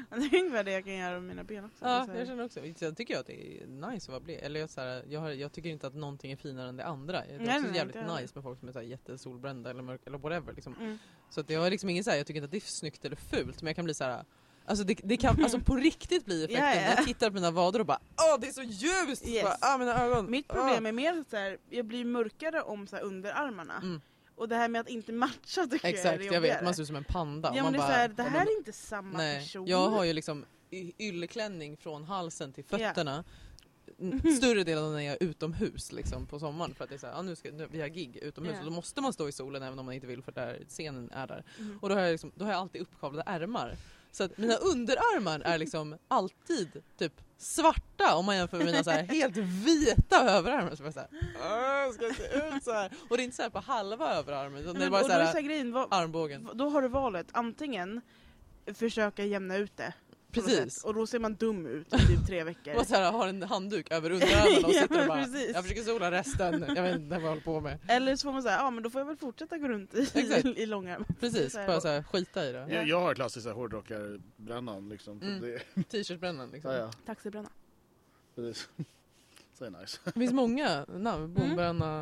Det är ungefär det jag kan göra med mina ben också. Ja, jag känner också. Sen tycker jag att det är nice att vara blek. Eller jag, så här, jag, har, jag tycker inte att någonting är finare än det andra. Det är Nej, också nej, jävligt jag nice med folk som är så här jättesolbrända eller mörka eller whatever. Liksom. Mm. Så att jag har liksom ingen så här, jag tycker inte att det är snyggt eller fult men jag kan bli så här. Alltså det, det kan alltså på riktigt bli effekten. Ja, ja. Jag tittar på mina vader och bara Åh det är så ljust! Yes. Bara, ah, mina ögon! Mitt problem är mer att så här, jag blir mörkare om så här, underarmarna. Mm. Och det här med att inte matcha tycker Exakt, jag är jag vet. Man ser ut som en panda. Ja man men det bara, så här, det här är inte samma Nej, person. jag har ju liksom ylleklänning från halsen till fötterna. N- Större delen när jag är utomhus liksom, på sommaren för att det är så här, ja, nu ska, nu, vi har gig utomhus Ja. och då måste man stå i solen även om man inte vill för där scenen är där. Mm. Och då har jag, liksom, då har jag alltid uppkavlade ärmar. Så att mina underarmar är liksom alltid typ svarta om man jämför med mina så här helt vita överarmar. Så jag så här, "Åh, ska jag se ut så här? Och det är inte så här på halva överarmen utan det är bara så här grejen, vad, armbågen. då har du valet, antingen försöka jämna ut det. Precis. Och då ser man dum ut i typ tre veckor. Och så här, har en handduk över underarmen och Ja, sitter och bara precis. Jag försöker sola resten, jag vet inte vad jag håller på med. Eller så får man säga, ja men då får jag väl fortsätta gå runt i, i, i långa Precis, Så här, bara så här, skita i det. jag, jag har klassiska hårdrockarbrännan liksom. Mm. Det, T-shirtbrännan liksom. ja, ja, taxibränna. precis. Så är nice. Det finns många namn, bombränna,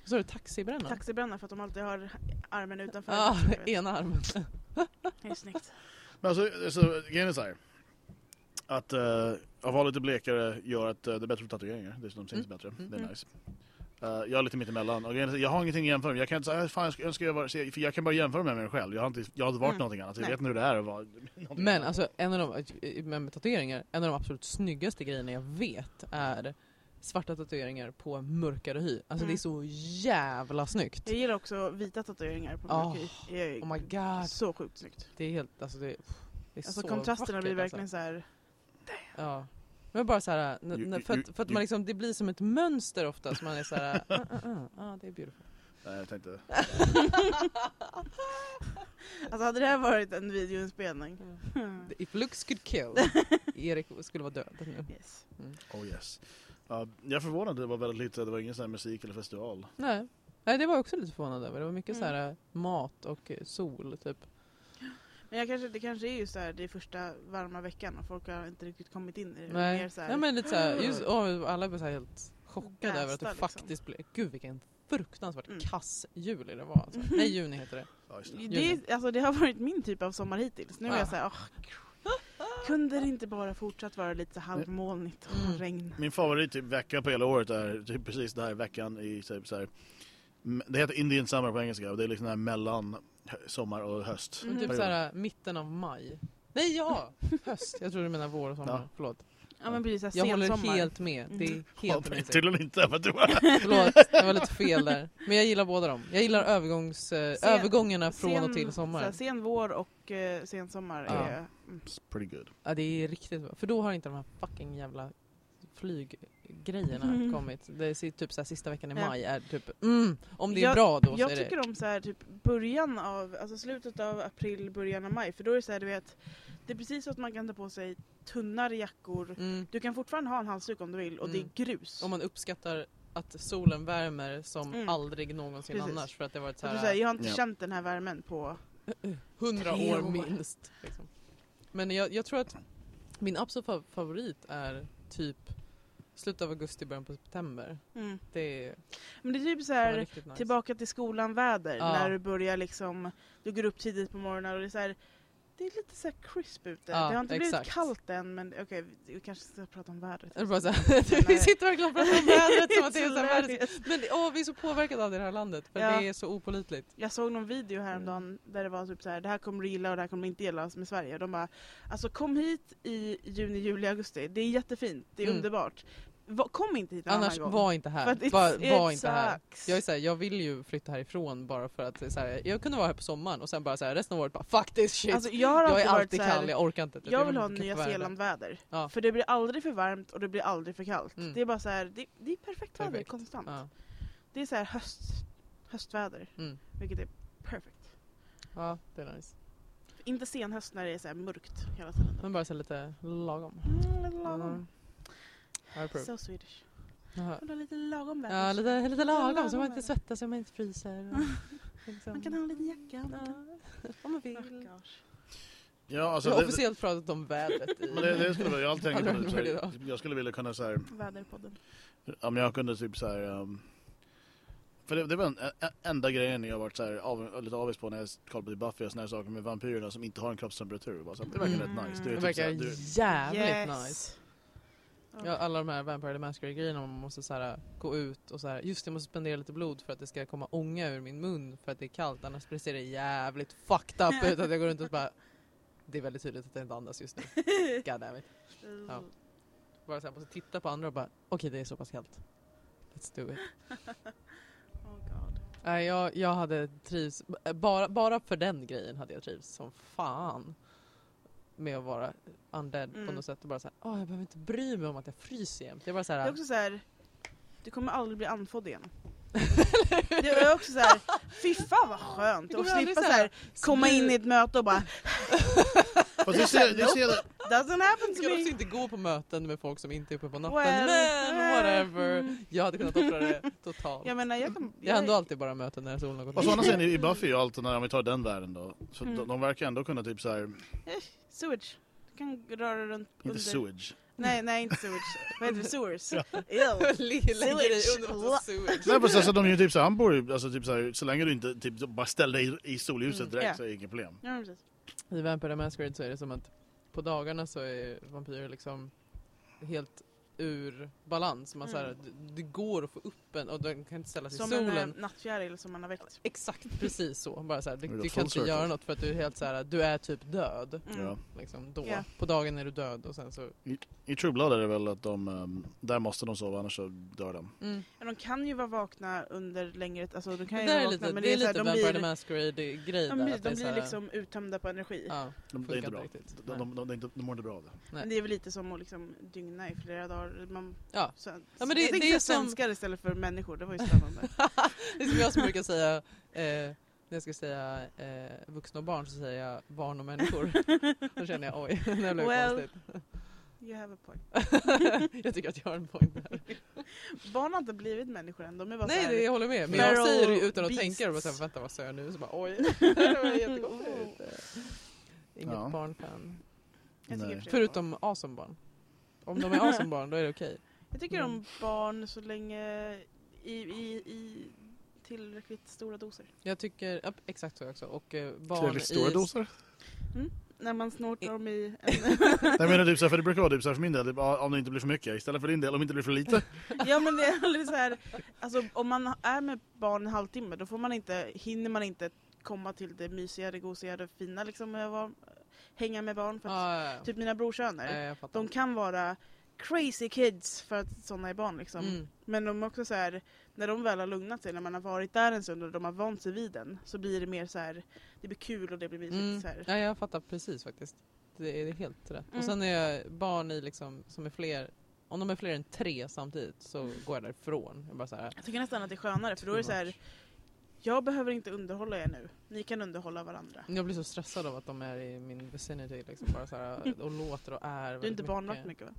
vad sa du, taxibränna? Taxibränna för att de alltid har armen utanför. Ja, vet. ena armen. Det är snyggt. Men alltså, alltså grejen är så här. Att uh, att vara lite blekare gör att uh, det är bättre för tatueringar. Som syns Mm. bättre. Mm. Det är Mm. nice. Uh, jag är lite mittemellan. Och grejen jag har ingenting att jämföra med. Jag kan inte säga, fan jag ska, jag se- för jag kan bara jämföra med mig själv. Jag har inte, jag har inte varit Mm. någonting annat. Jag Nej. vet inte hur det är att vara Men alltså en av de, med tatueringar, en av de absolut snyggaste grejerna jag vet är svarta tatueringar på mörkare hy. Alltså Mm. det är så jävla snyggt. Jag gillar också vita tatueringar på Oh, mörk hy. Är Oh my god. Så sjukt snyggt. Det är helt, alltså det, det är Alltså så kontrasterna vackert, blir verkligen alltså. så här. Ja. Men bara så här, n- Ju- n- ju- för att, för att man liksom, det blir som ett mönster ofta så man är så här, ah, ah, ah, ah, det är beautiful. Nej, jag tänkte... Alltså hade det här varit en videoinspelning. If looks could kill, Erik skulle vara död nu. yes. Oh yes. Ja, jag är förvånad, det var väldigt lite, det var ingen sån här musik eller festival. Nej. Nej, det var jag också lite förvånad över. Det var mycket Mm. så här mat och eh, sol typ. Men jag kanske, det kanske är ju så här, det är första varma veckan och folk har inte riktigt kommit in i det. Nej, Mer så här, ja, men lite så här, just, alla var så här helt chockade över att det liksom. faktiskt blev, gud vilken fruktansvärt Mm. kass juli det var. Alltså. Nej, juni heter det. Ja, det. det, är- alltså, det har varit min typ av sommar hittills. Nu är Ja. jag såhär, åh, kunde det inte bara fortsatt vara lite halvmolnigt och Mm. regn? Min favorit typ, vecka på hela året är typ precis den här veckan i typ, så här, Det heter Indian Summer på engelska och det är liksom här mellan sommar och höst. Mm. Typ så här mitten av maj. Nej, ja! Höst. Jag tror du menar vår och sommar. Ja. Förlåt. Ja men precis, Jag håller sensommar. helt med. Det är Mm. helt amazing. Tydligen inte för att du var Förlåt, det var lite fel där. Men jag gillar båda dem. Jag gillar övergångs, eh, Sen- övergångarna från sen, och till sommar. sen vår och uh, sen sommar Ja. är... Mm. It's pretty good. Ja, det är riktigt bra. För då har inte de här fucking jävla flyggrejerna Mm. kommit. Det ser typ så här, sista veckan i Ja. maj är typ, mm, om det är Jag- bra då så Jag är det... tycker om så här, typ början av, alltså slutet av april, början av maj. För då är det så här, du vet, det är precis så att man kan ta på sig tunnare jackor. Mm. Du kan fortfarande ha en halsduk om du vill och Mm. det är grus. Om man uppskattar att solen värmer som Mm. aldrig någonsin Precis. annars för att det har varit så här säger, jag har inte Ja. känt den här värmen på... hundra år år. minst. Liksom. Men jag, jag tror att min absolut fa- favorit är typ slutet av augusti, början på september. Mm. Det är Men det är typ så här, nice. tillbaka till skolan väder. Ja. När du börjar liksom, du går upp tidigt på morgonen och det är så här, det är lite så här crisp ute. Ja, det har inte exakt. blivit kallt än men okej, vi kanske ska prata om vädret. Vi sitter verkligen och pratar om vädret som att det är så här. Men åh, vi är så påverkade av det här landet för Ja. det är så opålitligt. Jag såg någon video häromdagen där det var typ så här, det här kommer du gilla och det här kommer du inte gilla med Sverige. De bara, alltså kom hit i juni, juli, augusti. Det är jättefint, det är Mm. underbart. Kom inte hit en Annars annan gång. var inte här. it's- Var, var it inte här. Jag, är så här, jag vill ju flytta härifrån bara för att så här, jag kunde vara här på sommaren och sen bara så här, resten av året bara fuck this shit. Alltså, jag har jag är alltid kall, jag orkar inte. Jag vill ha Nya. Zeeland-väder. Ja. För det blir aldrig för varmt och det blir aldrig för kallt. Mm. Det är bara så här, det, det är perfekt väder Perfekt. konstant. Ja. Det är så här höst, höstväder, Mm. vilket är perfekt. ja, det är nice. Inte senhöst när det är så mörkt hela tiden. Men bara så lite lagom. Mm, lite lagom. I approve. So Swedish. Jaha. Lite lagom väder. Ja, lite, lite lagom så man lagom inte svettas så man inte fryser. Liksom. Man kan ha en liten jacka. Ja, om man vill. Oh, gosh. Ja, Jag alltså har det, officiellt pratat om vädret i... men det, det skulle jag har alltid tänkt på det, här, jag skulle vilja kunna så här, Väderpodden. om jag kunde typ så här, um, för det, det var en, en, enda grejen jag har varit så här, av, lite avis på när jag kollar på Buffy och såna här saker med vampyrerna som inte har en kroppstemperatur. Bara så att det verkar Mm. rätt nice. Det, Det är typ verkar så här, du, jävligt Yes. nice. Ja, alla de här Vampire the Masquerade-grejerna, man måste så här, gå ut och så här, just det, jag måste spendera lite blod för att det ska komma ånga ur min mun för att det är kallt, annars ser det jävligt fucked up ut att jag går runt och bara Det är väldigt tydligt att jag inte andas just nu. God damn it. Ja. Bara så här, måste titta på andra och bara, okej det är så pass kallt. Let's do it. Oh god. Nej, jag, jag hade trivs, bara, bara för den grejen hade jag trivs som fan. Med att vara undead på Mm. något sätt och bara såhär, åh jag behöver inte bry mig om att jag fryser jämt. Jag bara Det är såhär, också så här. Du kommer aldrig bli andfådd igen. Det är också så här. Fy fan vad skönt Det att slippa så så här här, komma in i ett möte och bara fast det ser, det ser, Doesn't happen jag to ska också me. inte gå på möten med folk som inte är uppe på natten. Well, men whatever. mm. Jag hade kunnat offra det totalt. Jag menar jag kan... jag har ändå alltid bara möten när solen har gått och så ner. andra sidan i Buffy och allt, när om vi tar den världen då, så Mm. de, de verkar ändå kunna typ så här, Sewage. Du kan röra runt inte under... sewage. Nej, nej inte sewage. Vad heter det? Sewers? Ja. Ew. Lägger dig Sewage. under sewage. Nej alltså de är ju typ så här, han bor ju, alltså typ så här, så länge du inte typ bara ställer dig i, solljuset Mm, direkt ja. så är det inget problem. Ja precis. I Vampire Masquerade så är det som att på dagarna så är vampyrer liksom helt ur balans. Man, Mm. så här, det, det går att få upp en och den kan inte ställa sig i Som en solen. eh, nattfjäril som man har väckt. Exakt precis så. Bara så här, du, du kan inte circle. göra något för att du är helt så här, du är typ död. Mm. Liksom, då. Ja. På dagen är du död och sen så... I True Blood är det väl att de, um, där måste de sova annars så dör de. Mm. Ja, de kan ju vara vakna under längre... Alltså de kan Det ju vara är vakna lite, men det är lite de Vampire the Masquerade-grej de blir, de blir här- liksom uttömda på energi. Ja, De, det funkar är inte bra. riktigt. De, de, de, de, de mår inte bra av det. Men det är väl lite som att liksom dygna i flera dagar. Man, Ja. Så, Ja, men det- jag tänkte det är säga som- svenskar istället för människor, det var ju spännande. Det är som jag som brukar säga, eh, när jag ska säga eh, vuxna och barn så säger jag barn och människor. Då känner jag oj, det blev Well. konstigt. you have a point. jag tycker att jag har en poäng där. Barn har inte blivit människor än, de är bara Nej, här, det, jag håller med. Men jag säger det utan att beasts. tänka och bara så här, vänta vad sa jag nu? Så bara oj, det var jättekonstigt. Inget Ja. barnfan. Förutom awesome barn. Om de är awesome barn då är det okej. Jag tycker Mm. om barn så länge i, i, i tillräckligt stora doser. Jag tycker, ja, exakt så också. Och eh, barn Tillräckligt stora i... doser? När man snortar dem i en... Jag menar typ så här, för det brukar vara typ så här för min del, typ, om det inte blir för mycket. Istället för din del, om det inte blir för lite. ja men det är lite så här, alltså om man är med barn en halvtimme då får man inte, hinner man inte komma till det mysiga, det gosiga, det fina liksom med att vara, hänga med barn. För att, Ja, ja, ja. Typ mina brorsöner, Ja, jag fattar. de kan vara crazy kids för att sådana är barn liksom. Mm. Men de är också så här, när de väl har lugnat sig, när man har varit där en stund och de har vant sig vid den, så blir det mer så här, det blir kul och det blir mysigt. Mm. Så här. Ja, jag fattar precis faktiskt. Det är det helt rätt. Mm. Och sen är jag barn i liksom, som är fler, om de är fler än tre samtidigt så går jag därifrån. Jag bara så här, Jag tycker nästan att det är skönare för då är det så här, jag behöver inte underhålla er nu, ni kan underhålla varandra. jag blir så stressad av att de är i min vicinity liksom, bara så här, och låter och är Du är inte barnvakt mycket va?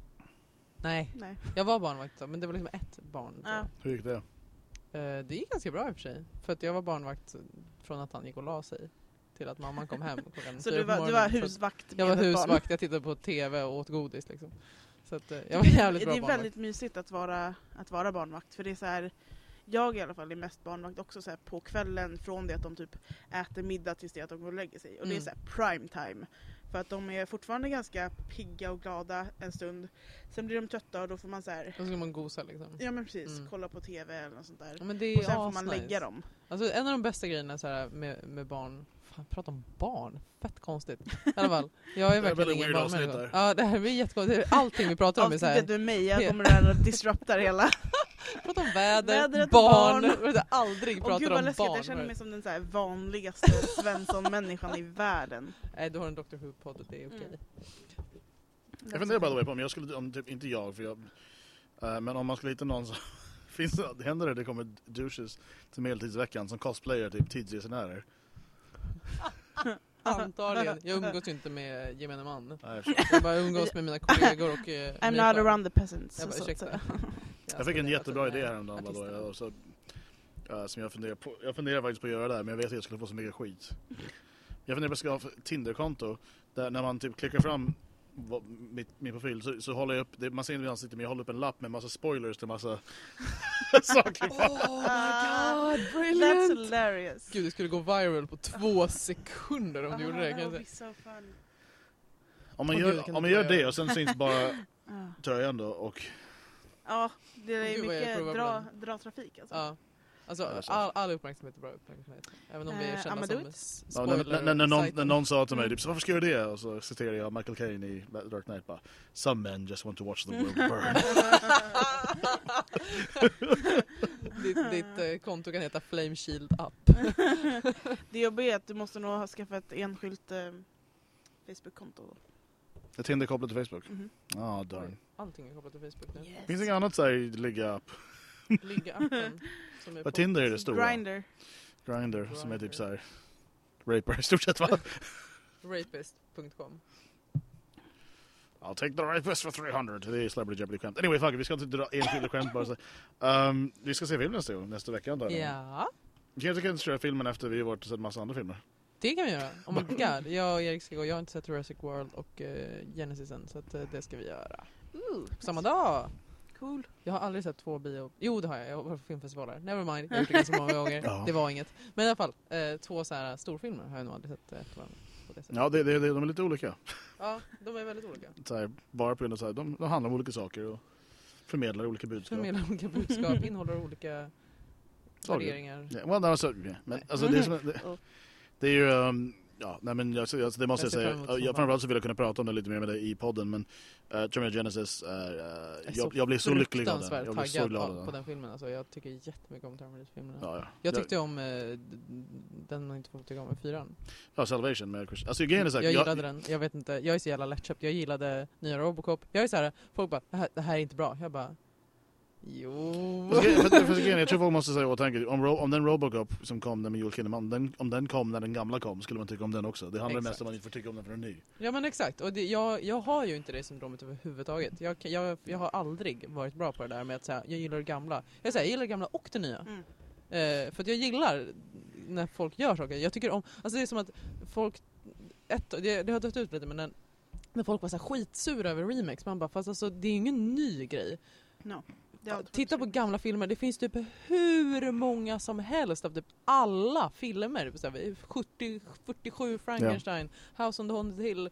Nej, Nej. jag var barnvakt då, men det var liksom ett barn. Ja. Hur gick det? Eh, det gick ganska bra i och för sig. För att jag var barnvakt från att han gick och la sig till att mamman kom hem klockan Så fyra du på var, du morgonen. var Så att husvakt Jag var med ett barn. husvakt, jag tittade på TV och åt godis liksom. Så att, eh, jag var Det är- jävligt bra Det är barnvakt. väldigt mysigt att vara, att vara barnvakt för det är så här jag i alla fall är mest barnvakt också så här på kvällen från det att de typ äter middag tills det att de går och lägger sig. Och det är Mm. så här prime time. För att de är fortfarande ganska pigga och glada en stund. Sen blir de trötta och då får man så här, Då ska man gosa liksom. ja men precis, Mm. kolla på TV eller något sånt där. Ja, men det är Och sen får man lägga dem. Alltså en av de bästa grejerna så här, med, med barn, fan prata om barn, fett konstigt. I alla fall, jag är verkligen väldigt ingen barnmänniska. Ja det här blir jättekonstigt, allting vi pratar om är så här, Avsnittet med mig, jag Ja. kommer där och disruptar hela. prata om väder, Vädret och barn, barn. och aldrig Och pratar gud om läskigt, barn. jag känner mig som den så här vanligaste Svensson-människan i världen. Nej du har en Dr Who-podd, det är okej. Mm. Jag funderar by the way på om jag skulle, om typ, inte jag, för jag, eh, men om man skulle hitta någon som, finns det, händer det det kommer douches till medeltidsveckan som cosplayer typ tidsresenärer? Antagligen. Jag umgås ju inte med gemene man. Nej, jag. Jag bara umgås med mina kollegor och eh, I'm not around the peasants. Jag bara, ursäkta. Jag fick en jättebra idé häromdagen jag, och så, eh, som jag funderar på. Jag funderar faktiskt på att göra det här, men jag vet att jag skulle få så mycket skit. Jag funderar på att skaffa ett Tinder-konto där när man typ klickar fram vad- mitt, min profil så, så håller jag upp, det, man ser inte mitt ansikte men jag håller upp en lapp med massa spoilers till massa saker. Oh my god, That's brilliant! hilarious. Gud, det skulle gå viral på två sekunder om du gjorde det. Kan jag that säga. would be so fun. Om man Åh, gör, om man gör det och sen syns bara tröjan då och Ja, det är Gud, mycket dra, dra trafik alltså. Ja. Alltså, all, all uppmärksamhet är bra uppmärksamhet. Även om vi är kända I'ma som do it. s- ja, när, när, när, någon, när någon sa till mig typ, varför ska jag göra det? Och så citerar jag Michael Caine i Dark Knight bara Some men just want to watch the world burn. ditt ditt eh, konto kan heta Flame Shield Up. Det jobbiga är att du måste nog ha skaffat ett enskilt eh, Facebook-konto. Ett Tinder kopplat till Facebook? Mhm. Ja, darn. Allting är kopplat till Facebook nu. Finns det inget annat så här ligga upp? Ligga appen. Som är Vad Tinder är det stora? Grindr. Grindr som är typ Grindr. så här Raper i stort sett va? Rapist.com. I'll take the rapist for 300. Det är Celebrity Jeopardy-skämt. Anyway, fuck it, vi ska inte dra enskilda skämt bara så. Um, vi ska se film nästa nästa vecka antar jag. Ja, Vi kanske kan köra filmen efter vi har varit och sett massa andra filmer. Det kan vi göra. Oh my god. Jag och Erik ska gå. Jag har inte sett Jurassic World och uh, Genesis än. Så att, eh, det ska vi göra. Ooh, samma dag. Cool. Jag har aldrig sett två bio... Jo det har jag, jag har varit på filmfestivaler. Never mind, jag har gjort det ganska många gånger. Ja. Det var inget. Men i alla fall, eh, två så här storfilmer har jag nog aldrig sett efter varandra. På det. Ja, det, det, de är lite olika. ja, de är väldigt olika. Så här, bara på grund av så här, de, de handlar om olika saker och förmedlar olika budskap. Förmedlar olika budskap, innehåller olika värderingar. Ja, well, alltså, yeah. men Nej. alltså det är, som, det. det är ju, um, ja, nej men jag, alltså, det måste jag Jag säga. Jag, framförallt så vill jag kunna prata om det lite mer med dig i podden men uh, Terminator Genesis, uh, jag, jag blir så lycklig av den. Jag blir så glad av på, den. på den filmen. Alltså, jag tycker jättemycket om Terminator-filmerna. Ja, ja. Jag tyckte om d- den man inte får tycka om, fyran. Ja, Salvation med Chris. Alltså grejen är Jag gillade den, jag vet inte, jag är så jävla lättköpt. Jag gillade nya Robocop. Jag är så här, folk bara, det här, det här är inte bra. Jag bara, jo. Är, jag tror folk måste säga i åtanke, om, om den Robocop som kom med Joel Kinnaman, den, om den kom när den gamla kom skulle man tycka om den också. Det handlar mest Exakt. om att man inte får tycka om den för den är ny. Ja men exakt, och det, jag, jag har ju inte det syndromet överhuvudtaget. Jag, jag, jag har aldrig varit bra på det där med att säga, jag gillar det gamla. Jag säger, jag gillar det gamla och det nya. Mm. Eh, för att jag gillar när folk gör saker. Jag tycker om, alltså det är som att folk, ett, det, det har dött ut lite men när, när folk var så här skitsura över remakes, man bara fast alltså det är ju ingen ny grej. No. Titta på gamla filmer, det finns typ hur många som helst av typ alla filmer. Så här, 70, 47 Frankenstein, House on the Haunted Hill.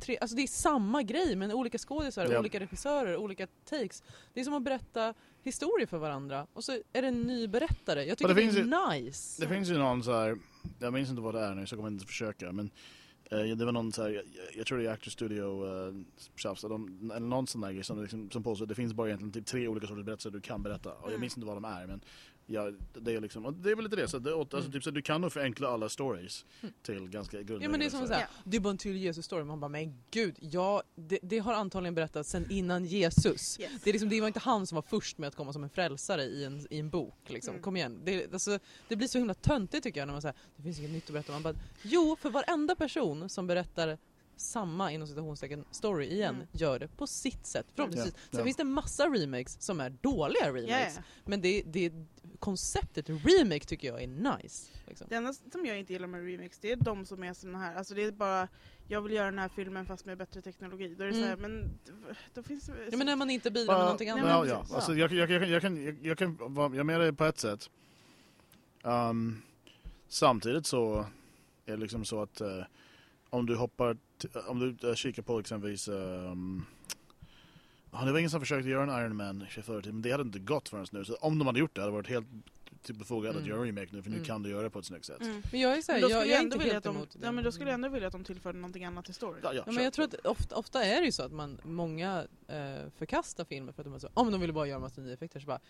Tre, alltså det är samma grej men olika skådisar, Ja. olika regissörer, olika takes. Det är som att berätta historier för varandra och så är det en ny berättare. Jag tycker det det, är nice. Det finns ju någon så här, jag minns inte vad det är nu så jag kommer inte försöka men det var någon så här, jag, tror det är Actor Studio tjafs, de, eller någon sån där grej som, liksom, som påstår att det finns bara egentligen typ tre olika sorters berättelser du kan berätta och jag Mm. minns inte vad de är men ja, det är liksom, det är väl lite det, så det, alltså, Mm. typ, så du kan nog förenkla alla stories Mm. till ganska grundläggande Ja men det är som här. här, det är bara en till Jesus-story. Man bara, men gud, ja, det, det har antagligen berättats sen innan Jesus. Yes. Det, är liksom, det var inte han som var först med att komma som en frälsare i en, i en bok. Liksom. Mm. Kom igen. Det, alltså, det blir så himla töntigt tycker jag när man säger det finns inget nytt att berätta. Man bara, jo, för varenda person som berättar samma inom citationstecken story igen Mm. gör det på sitt sätt. Förhoppningsvis. Ja, Sen finns det massa remakes som är dåliga remakes. ja. Men det, det konceptet remake tycker jag är nice. Liksom. Det enda som jag inte gillar med remix det är de som är såna här, alltså det är bara jag vill göra den här filmen fast med bättre teknologi. Då är det Mm. så här, men då finns det... Ja, men när man inte bidrar med någonting Nej, annat. men Ja, ja. Alltså, jag, jag, jag, kan- jag, kan, jag, jag kan vara jag är med dig på ett sätt. Um, samtidigt så är det liksom så att eh, om du hoppar, om du uh, kikar på exempelvis um, ja, det var ingen som försökte göra en Iron Man i förr men det hade inte gått förrän nu. Så om de hade gjort det hade det varit helt typ befogat att Mm. göra en remake nu för nu Mm. kan du göra det på ett snyggt sätt. Mm. Men jag är, så här, jag, skulle jag är ändå inte helt att de, emot det. ja, men då skulle jag ändå vilja att de tillförde någonting annat till storyn. Ja, ja, Ja, men jag tror att ofta, ofta är det ju så att man, många eh, förkastar filmer för att de är så, om de vill bara göra massa nya effekter så bara,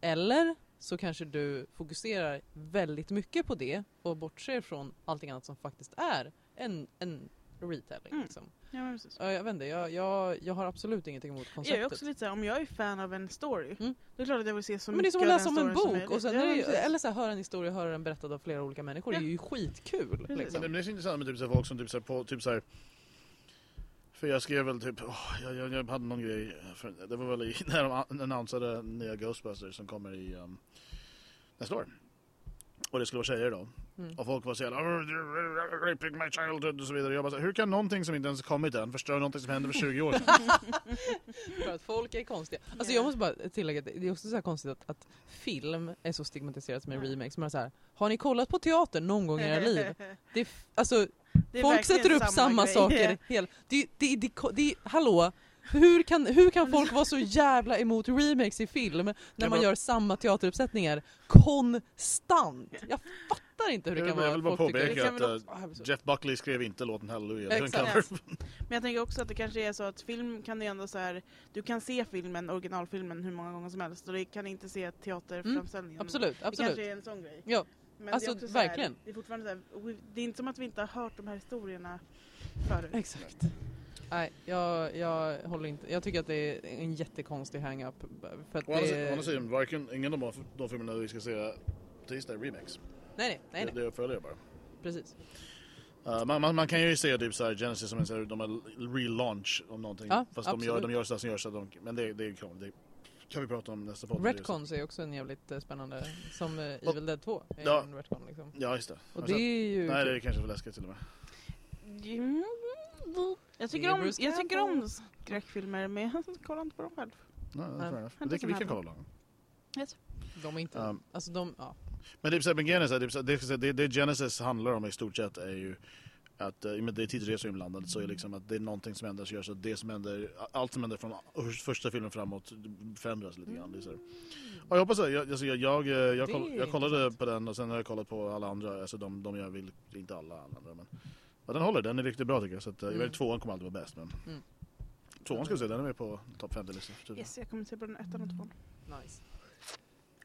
eller så kanske du fokuserar väldigt mycket på det och bortser från allting annat som faktiskt är en, en retelling. Mm. Liksom. Ja, men precis. Ja, jag vet inte, jag, jag, jag har absolut ingenting emot Jag är konceptet. också lite såhär, om jag är fan av en story, Mm. då är det klart att jag vill se så men det är mycket som att av läsa den om en storyn som bok och sen ja, ju- eller så här, höra en historia, höra den berättad av flera olika människor. Det är ju skitkul. Precis. Men Liksom. det, men det är så intressant med typ, så här, folk som typ, så här, på, typ så här, För jag skrev väl typ, åh, jag, jag, jag hade någon grej, för, det var väl i, när de an- annonsade nya Ghostbusters som kommer i um, nästa år. Och det skulle vara tjejer då. Mm. Och folk var så jävla, "Oh, raping my childhood och så vidare. Jag bara, så hur kan någonting som inte ens kommit än förstöra någonting som hände för 20 år sedan? För att folk är konstiga. Alltså Ja. jag måste bara tillägga att det är också så här konstigt att, att film är så stigmatiserat som en Ja. remake. Man är så här, har ni kollat på teater någon gång i era liv? Det alltså, Det är folk sätter upp samma, grej. saker. Hela, det, det, det, det, det, hallå? Hur kan, hur kan folk vara så jävla emot remakes i film när man gör samma teateruppsättningar konstant? Jag fattar inte hur det Jag kan vill- vara jag vill bara påpeka Det att, också- Ah, Jeff Buckley skrev inte låten Hallelujah. Det Exakt. Men jag tänker också att det kanske är så att film kan det ändå så här, du kan se filmen, originalfilmen hur många gånger som helst och du kan inte se teaterframställningen. Absolut, Det absolut. kanske är en sån grej. Ja, Men Alltså, det är också så här, verkligen. det är fortfarande så här, det är inte som att vi inte har hört de här historierna förut. exakt. Nej, jag, jag håller inte. Jag tycker att det är en jättekonstig hang-up. Å andra det... sidan- varken, ingen av de, de filmerna vi ska se på tisdag är remakes. Nej, nej, nej, Det, nej. det följer bara. precis. Uh, man, man, man kan ju se typ så här Genesis som en så här, de är relaunch om någonting. Ja, Fast de gör, absolut. de gör så som gör så de, men det, det är krångligt. Det kan vi prata om nästa podd. Retcons är också en jävligt eh, spännande, som Och- Evil Dead 2 är Ja. en retcon liksom. Ja, just det. Och Har det är ju... Nej, det är kanske för läskigt till och med. Jag tycker, om, jag tycker om skräckfilmer men jag kollar inte på dem själv. Nej, Nej. Men Det kan, vi kan kolla. De är inte... Um, alltså de... Ja. Men det, är så här, men Genesis, det, det, det, det Genesis handlar om i stort sett är ju att uh, med det är tidsresor inblandade så är det liksom att det är någonting som händer så gör så att det som händer, allt som händer från första filmen framåt förändras lite grann. Och jag hoppas det. Jag, alltså, jag, jag, jag, koll, är jag kollade på den och sen har jag kollat på alla andra, alltså de, de jag vill, inte alla andra men ja, den håller, den är riktigt bra tycker jag. Så att, uh, jag Mm. vet tvåan kommer alltid vara bäst men Mm. tvåan ska vi se, den är med på topp 50-listan. Typ. Yes, jag kommer se på den ettan och tvåan. Nice.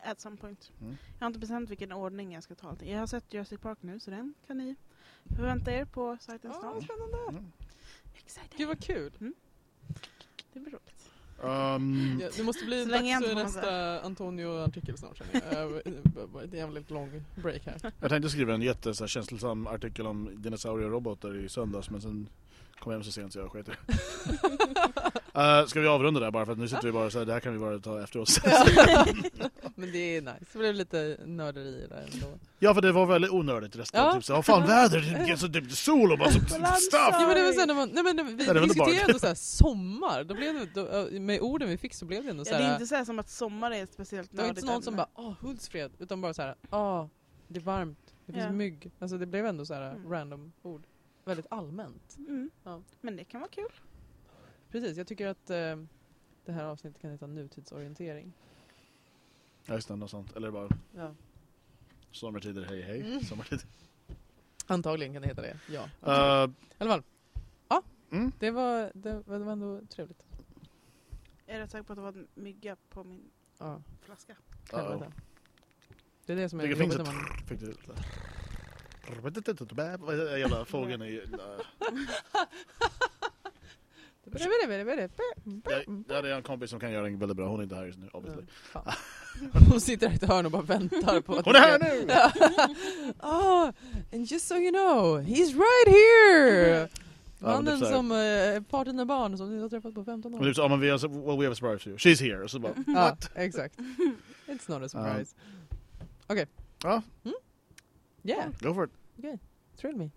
At some point. Mm. Jag har inte bestämt vilken ordning jag ska ta allting. Jag har sett Jurassic Park nu så den kan ni förvänta er på sajten Ja, snart. spännande. Mm. Excited. Gud vad kul. Det blir roligt. Um, Ja, det måste bli Så länge jag dags för nästa Antonio-artikel snart känner jag. Jag- Det var ett jävligt lång break här. Jag tänkte skriva en jätte så här, känslosam artikel om dinosaurier och robotar i söndags men sen kom jag hem så sent så jag sket. uh, Ska vi avrunda där bara för att nu sitter vi bara så här, det här kan vi bara ta efter oss. Men det är nice. Det blev lite nörderi där ändå. ja för det var väldigt onördigt resten. Ja. Typ så, här, fan väder, det är så typ sol och bara så stuff. Ja men det var så här, när man, nej, men vi det inte diskuterade ändå så här sommar. Då blev det, då, med orden vi fick så blev det ändå så Ja, det är inte så här som att sommar är speciellt Det var inte nördigt någon som ämne. bara åh Hultsfred, utan bara så här, åh det är varmt, det finns Ja. mygg. Alltså det blev ändå så här Mm. random ord. Väldigt allmänt. Mm. Ja. Men det kan vara kul. Precis, jag tycker att eh, det här avsnittet kan heta nutidsorientering. Ja just det, något sånt. Eller bara Ja. sommartider, hej hej. Mm. Sommartider. Antagligen kan det heta det, ja. Uh, I alla fall, ja, mm. det var, det, var- det var ändå trevligt. Jag är rätt säker på att det var en mygga på min Ja, flaska. helvete. Det är det som är jobbigt när man... Fick är det jävla fågeln i... Jag, jag hade en kompis som kan göra en väldigt bra, hon är inte här just nu obviously. Fan. Hon sitter i ett hörn och bara väntar på att Hon är här nu! oh, and just so you know, he's right here! Mannen ja, som här. parten med barn som ni har träffat på 15 år. typ så, ja, men vi har, well, we have a surprise for you. She's here. Och så bara, Ja, exakt. It's not a surprise. Okej. Ja. Mm? Yeah, go for it. thrill me.